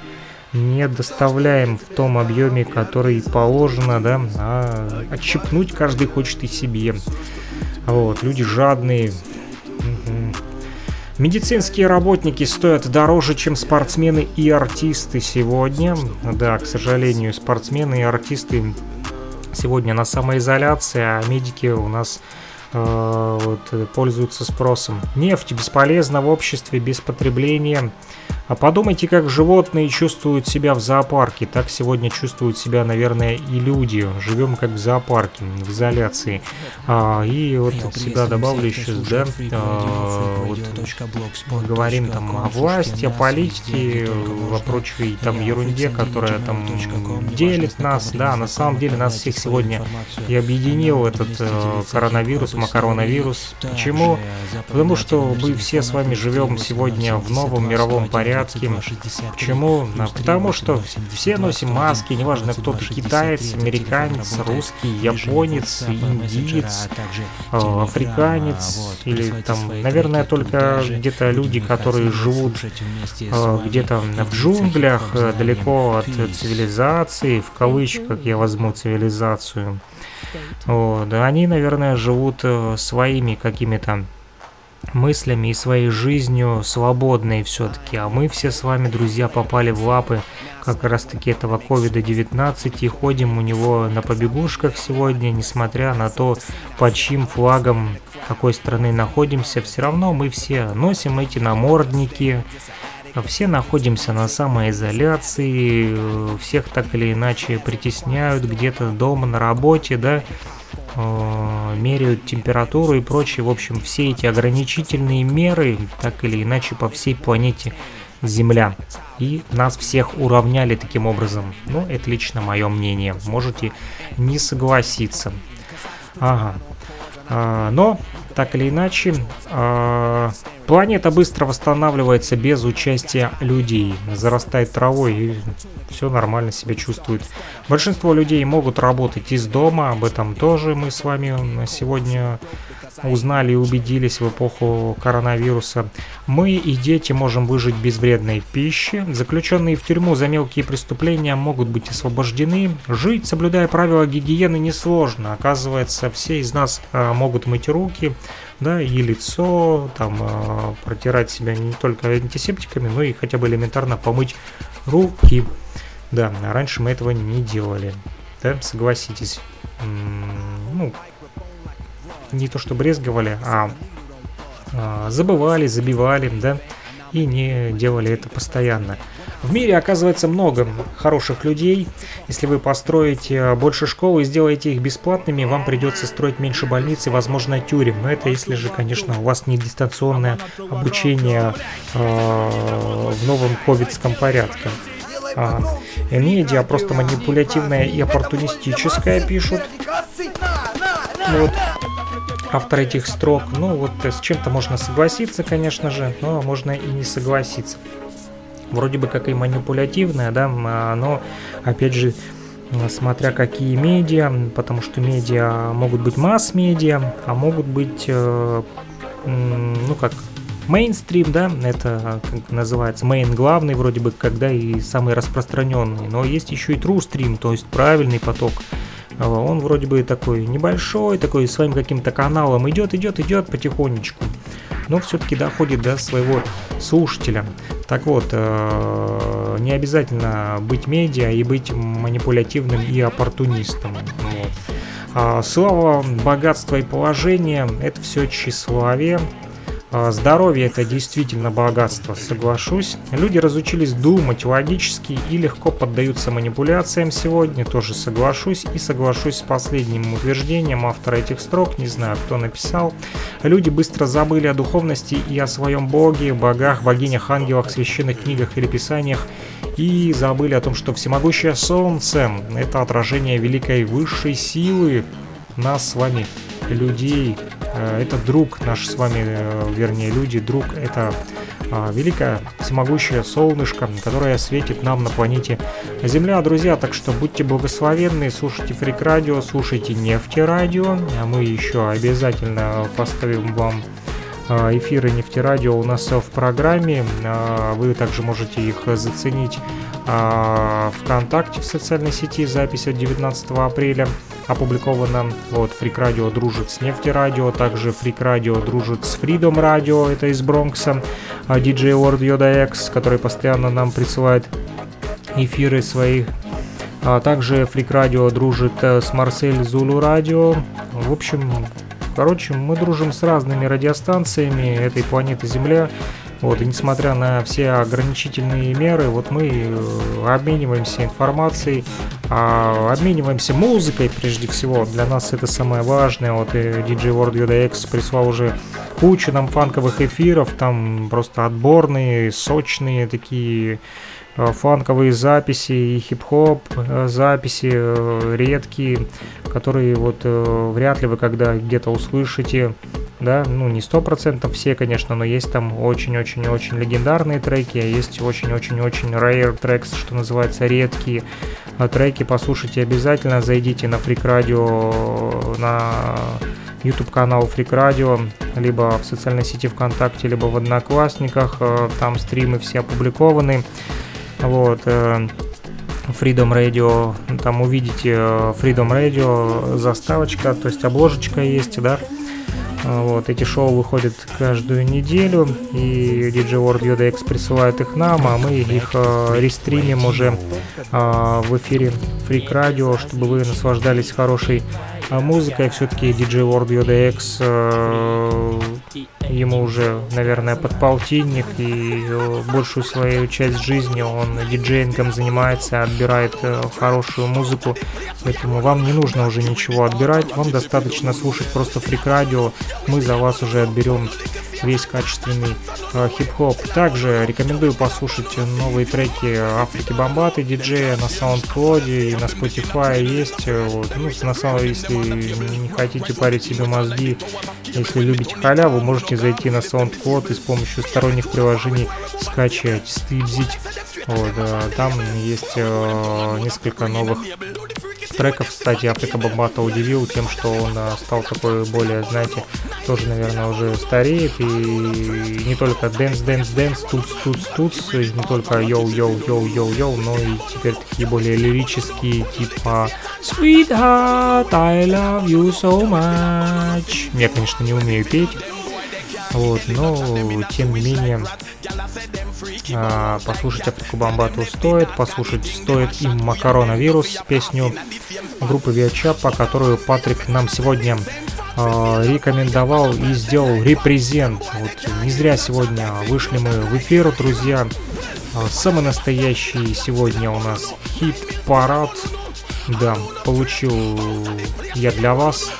не доставляем в том объеме, который положено, да, а отщипнуть каждый хочет и себе. Вот, люди жадные. Медицинские работники стоят дороже, чем спортсмены и артисты сегодня. Да, к сожалению, спортсмены и артисты сегодня на самоизоляции, а медики у нас вот, э, пользуются спросом. Нефть бесполезна в обществе без потребления. А подумайте, как животные чувствуют себя в зоопарке. Так сегодня чувствуют себя, наверное, и люди. Живем как в зоопарке, в изоляции. А, и вот от себя добавлю еще, да, а, вот говорим там о власти, о политике, о прочей там ерунде, которая там делит нас. Да, на самом деле нас всех сегодня и объединил этот э, коронавирус. Почему? Потому что мы все с вами живем сегодня в новом мировом порядке. Почему? А, Потому что все носим маски, неважно кто ты, китаец, американец, русский, японец, индиец, э, африканец, или там, наверное, только где-то люди, которые живут э, где-то в джунглях, э, далеко от цивилизации, в кавычках я возьму цивилизацию. Вот, они, наверное, живут э, своими какими-то мыслями и своей жизнью свободной все-таки. А мы все с вами, друзья, попали в лапы как раз таки этого COVID-19 и ходим у него на побегушках сегодня, несмотря на то, под чьим флагом какой страны находимся, все равно мы все носим эти намордники, все находимся на самоизоляции, всех так или иначе притесняют где-то дома, на работе, да, э, меряют температуру и прочее. В общем, все эти ограничительные меры так или иначе по всей планете Земля. И нас всех уравняли таким образом. Ну, это лично мое мнение. Можете не согласиться. Ага. А, но, так или иначе, а, планета быстро восстанавливается без участия людей. Зарастает травой и все нормально себя чувствует. Большинство людей могут работать из дома, об этом тоже мы с вами сегодня узнали и убедились в эпоху коронавируса. Мы и дети можем выжить без вредной пищи. Заключенные в тюрьму за мелкие преступления могут быть освобождены. Жить, соблюдая правила гигиены, несложно. Оказывается, все из нас а, могут мыть руки, да, и лицо, там, а, протирать себя не только антисептиками, но и хотя бы элементарно помыть руки. Да, раньше мы этого не делали. Да, согласитесь. Ну, не то что брезговали, а, а, забывали, забивали, да, и не делали это постоянно. В мире оказывается много хороших людей. Если вы построите а, больше школ и сделаете их бесплатными, вам придется строить меньше больниц и, возможно, тюрем. Но это если же, конечно, у вас не дистанционное обучение э, в новом ковидском порядке. А, медиа просто манипулятивная и оппортунистическая пишут. Вот автор этих строк. Ну, вот с чем-то можно согласиться, конечно же, но можно и не согласиться. Вроде бы как и манипулятивное, да, но, опять же, смотря какие медиа, потому что медиа могут быть масс-медиа, а могут быть, э, ну как, мейнстрим, да, это как называется, мейн главный вроде бы, когда и самый распространенный, но есть еще и true stream, то есть правильный поток, он вроде бы такой небольшой, такой своим каким-то каналом идет, идет, идет потихонечку. Но все-таки доходит до своего слушателя. Так вот, э, не обязательно быть медиа и быть манипулятивным и оппортунистом. Вот. А слава, богатство и положение – это все тщеславие, а, Здоровье это действительно богатство, соглашусь. Люди разучились думать логически и легко поддаются манипуляциям сегодня, тоже соглашусь. И соглашусь с последним утверждением автора этих строк, не знаю кто написал. Люди быстро забыли о духовности и о своем боге, богах, богинях, ангелах, священных книгах или писаниях и забыли о том, что всемогущее солнце – это отражение великой высшей силы нас с вами, людей, Э, это друг наш с вами, э, вернее люди, друг это а, великое всемогущее солнышко, которое светит нам на планете Земля, друзья. Так что будьте благословенны, слушайте Фрик Радио, слушайте Нефти Радио. А мы еще обязательно поставим вам эфиры нефтерадио у нас в программе. А, вы также можете их заценить а, ВКонтакте в социальной сети. Запись от 19 апреля опубликована. Вот, Фрик Радио дружит с Нефтерадио, также Фрик Радио дружит с Freedom Радио, это из Бронкса. DJ World Yoda X, который постоянно нам присылает эфиры своих а также Фрик Радио дружит э, с Марсель Зулу Радио. В общем, короче, мы дружим с разными радиостанциями этой планеты Земля. Вот, и несмотря на все ограничительные меры, вот мы э, обмениваемся информацией, а, обмениваемся музыкой прежде всего. Для нас это самое важное. Вот и DJ World UDX прислал уже кучу нам фанковых эфиров, там просто отборные, сочные такие Э, фанковые записи и хип-хоп э, записи э, редкие, которые вот вряд ли вы когда где-то услышите, да, ну не сто процентов все, конечно, но есть там очень-очень-очень легендарные треки, а есть очень-очень-очень rare tracks, что называется, редкие треки, послушайте обязательно, зайдите на Freak Radio, на YouTube канал Freak Radio, либо в социальной сети ВКонтакте, либо в Одноклассниках, там стримы все опубликованы. Вот. Э, Freedom Radio, там увидите э, Freedom Radio заставочка, то есть обложечка есть, да. Э, вот, эти шоу выходят каждую неделю, и DJ World UDX присылает их нам, а мы их э, рестримим уже в эфире Freak Radio, чтобы вы наслаждались хорошей музыкой. Все-таки DJ World UDX ему уже, наверное, под полтинник, и э, большую свою часть жизни он диджеингом занимается, отбирает э, хорошую музыку, поэтому вам не нужно уже ничего отбирать, вам достаточно слушать просто фрик-радио, мы за вас уже отберем весь качественный э, хип-хоп. Также рекомендую послушать новые треки Африки Бомбаты диджея на SoundCloud и на Spotify есть. Э, вот. Ну, на самом если не хотите парить себе мозги, если любите халяву, можете зайти на SoundCloud и с помощью сторонних приложений скачать, стильзить. Вот, э, там есть э, несколько новых треков. Кстати, Африка Бомбата удивил тем, что он э, стал такой более, знаете, тоже, наверное, уже стареет. И не только dance, dance, dance, туц, туц, туц, не только yo, yo, yo, yo, yo, но и теперь такие более лирические, типа Sweetheart, I love you so much. Я, конечно, не умею петь. Вот, но тем не менее а, послушать Африку Бомбату стоит, послушать стоит и Макаронавирус, песню группы Виачапа, которую Патрик нам сегодня э, рекомендовал и сделал репрезент. Вот не зря сегодня вышли мы в эфир, друзья. Самый настоящий сегодня у нас хит-парад. Да, получил я для вас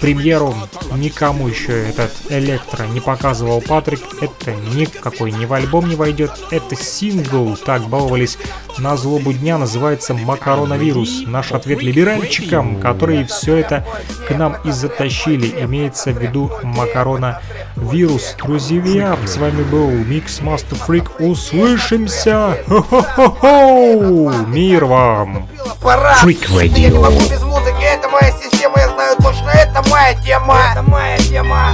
премьеру никому еще этот электро не показывал Патрик. Это никакой не в альбом не войдет. Это сингл. Так баловались на злобу дня. Называется Макаронавирус. Наш ответ либеральчикам, которые все это к нам и затащили. Имеется в виду Макаронавирус. Друзья, с вами был Микс Master Freak. Услышимся! Хо-хо-хо-хо! Мир вам! Freak Radio это моя система, я знаю точно, это моя тема Это моя тема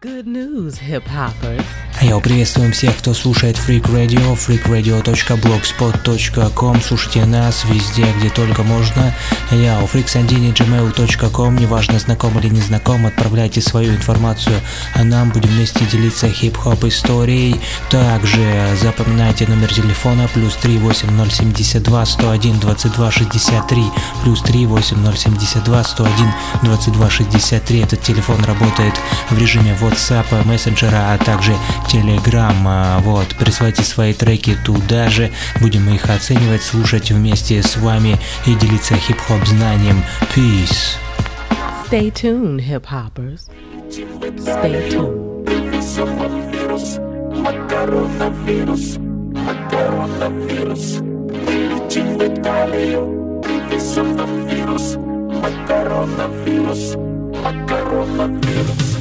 Good news, hip-hoppers. Йоу, приветствуем всех, кто слушает Freak Radio, freakradio.blogspot.com. Слушайте нас везде, где только можно. Я у freaksandini.gmail.com. Неважно, знаком или не знаком, отправляйте свою информацию, а нам будем вместе делиться хип-хоп историей. Также запоминайте номер телефона плюс 38072 101 22 63 плюс 38072 101 22 63. Этот телефон работает в режиме WhatsApp, мессенджера, а также Telegram. Вот, присылайте свои треки туда же, будем их оценивать, слушать вместе с вами и делиться хип-хоп знанием. Peace. Stay tuned, hip-hoppers. Stay tuned. Макаронавирус, макаронавирус, прилетим в Италию, привезем нам вирус, макаронавирус, макаронавирус.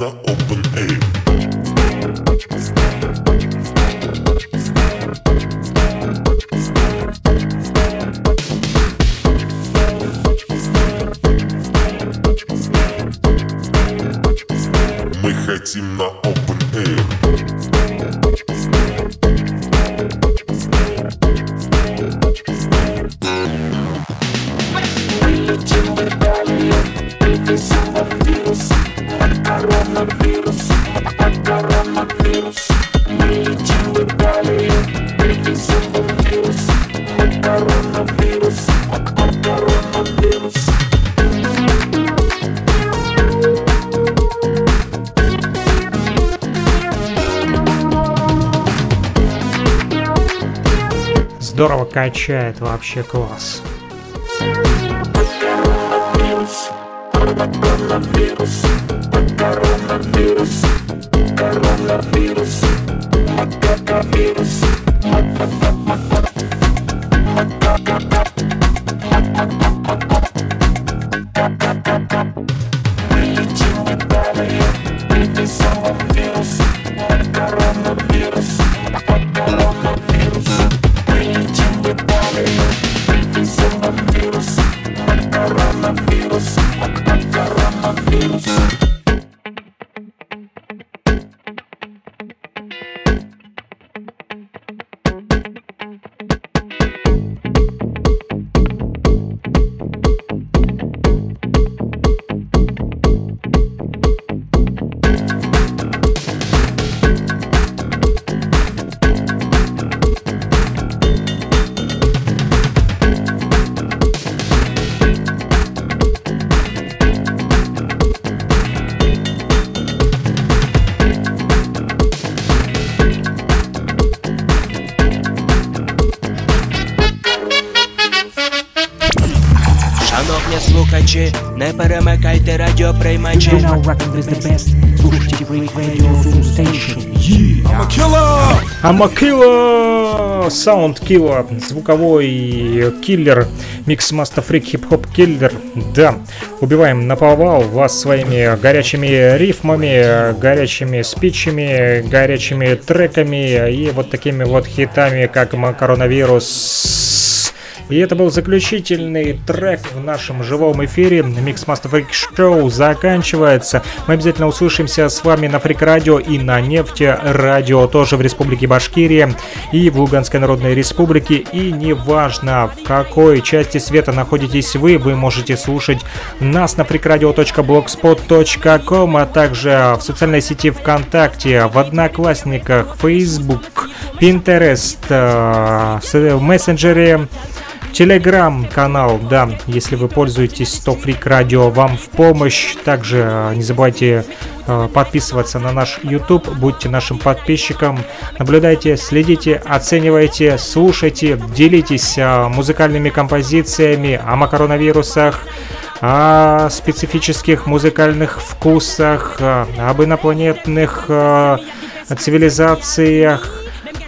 No. Качает, вообще класс. Шановні killer! Sound killer, звуковой киллер, Mix Master Freak хип-хоп киллер. Да, убиваем наповал вас своими горячими рифмами, горячими спичами, горячими треками и вот такими вот хитами, как коронавирус. И это был заключительный трек в нашем живом эфире. Mix Master Freak Show заканчивается. Мы обязательно услышимся с вами на Freak Radio и на Нефте Радио, тоже в Республике Башкирия и в Луганской Народной Республике. И неважно, в какой части света находитесь вы, вы можете слушать нас на freakradio.blogspot.com, а также в социальной сети ВКонтакте, в Одноклассниках, Facebook, Pinterest, э, в мессенджере Телеграм-канал, да, если вы пользуетесь, то Freak Radio вам в помощь. Также э, не забывайте э, подписываться на наш YouTube, будьте нашим подписчиком, наблюдайте, следите, оценивайте, слушайте, делитесь э, музыкальными композициями о макаронавирусах, о специфических музыкальных вкусах, об инопланетных цивилизациях,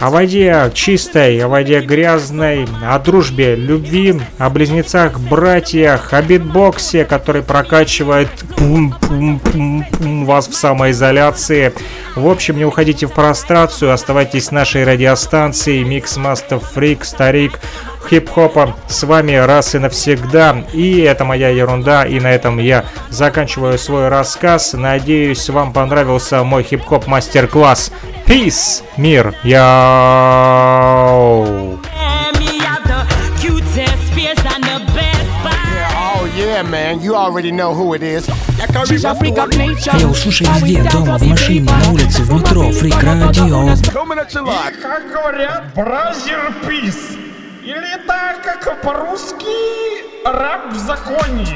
о воде чистой, о воде грязной, о дружбе, любви, о близнецах, братьях, о битбоксе, который прокачивает пум-пум-пум-пум вас в самоизоляции. В общем, не уходите в прострацию, оставайтесь в нашей радиостанции Mix Master Freak, Старик, хип-хопа с вами раз и навсегда. И это моя ерунда, и на этом я заканчиваю свой рассказ. Надеюсь, вам понравился мой хип-хоп мастер-класс. Peace, мир, яу! Oh yeah, man, you already know who it is. Я услышал везде, дома, в машине, на улице, в метро, Radio. И, как говорят, бразер пис. Или так, как по-русски, раб в законе.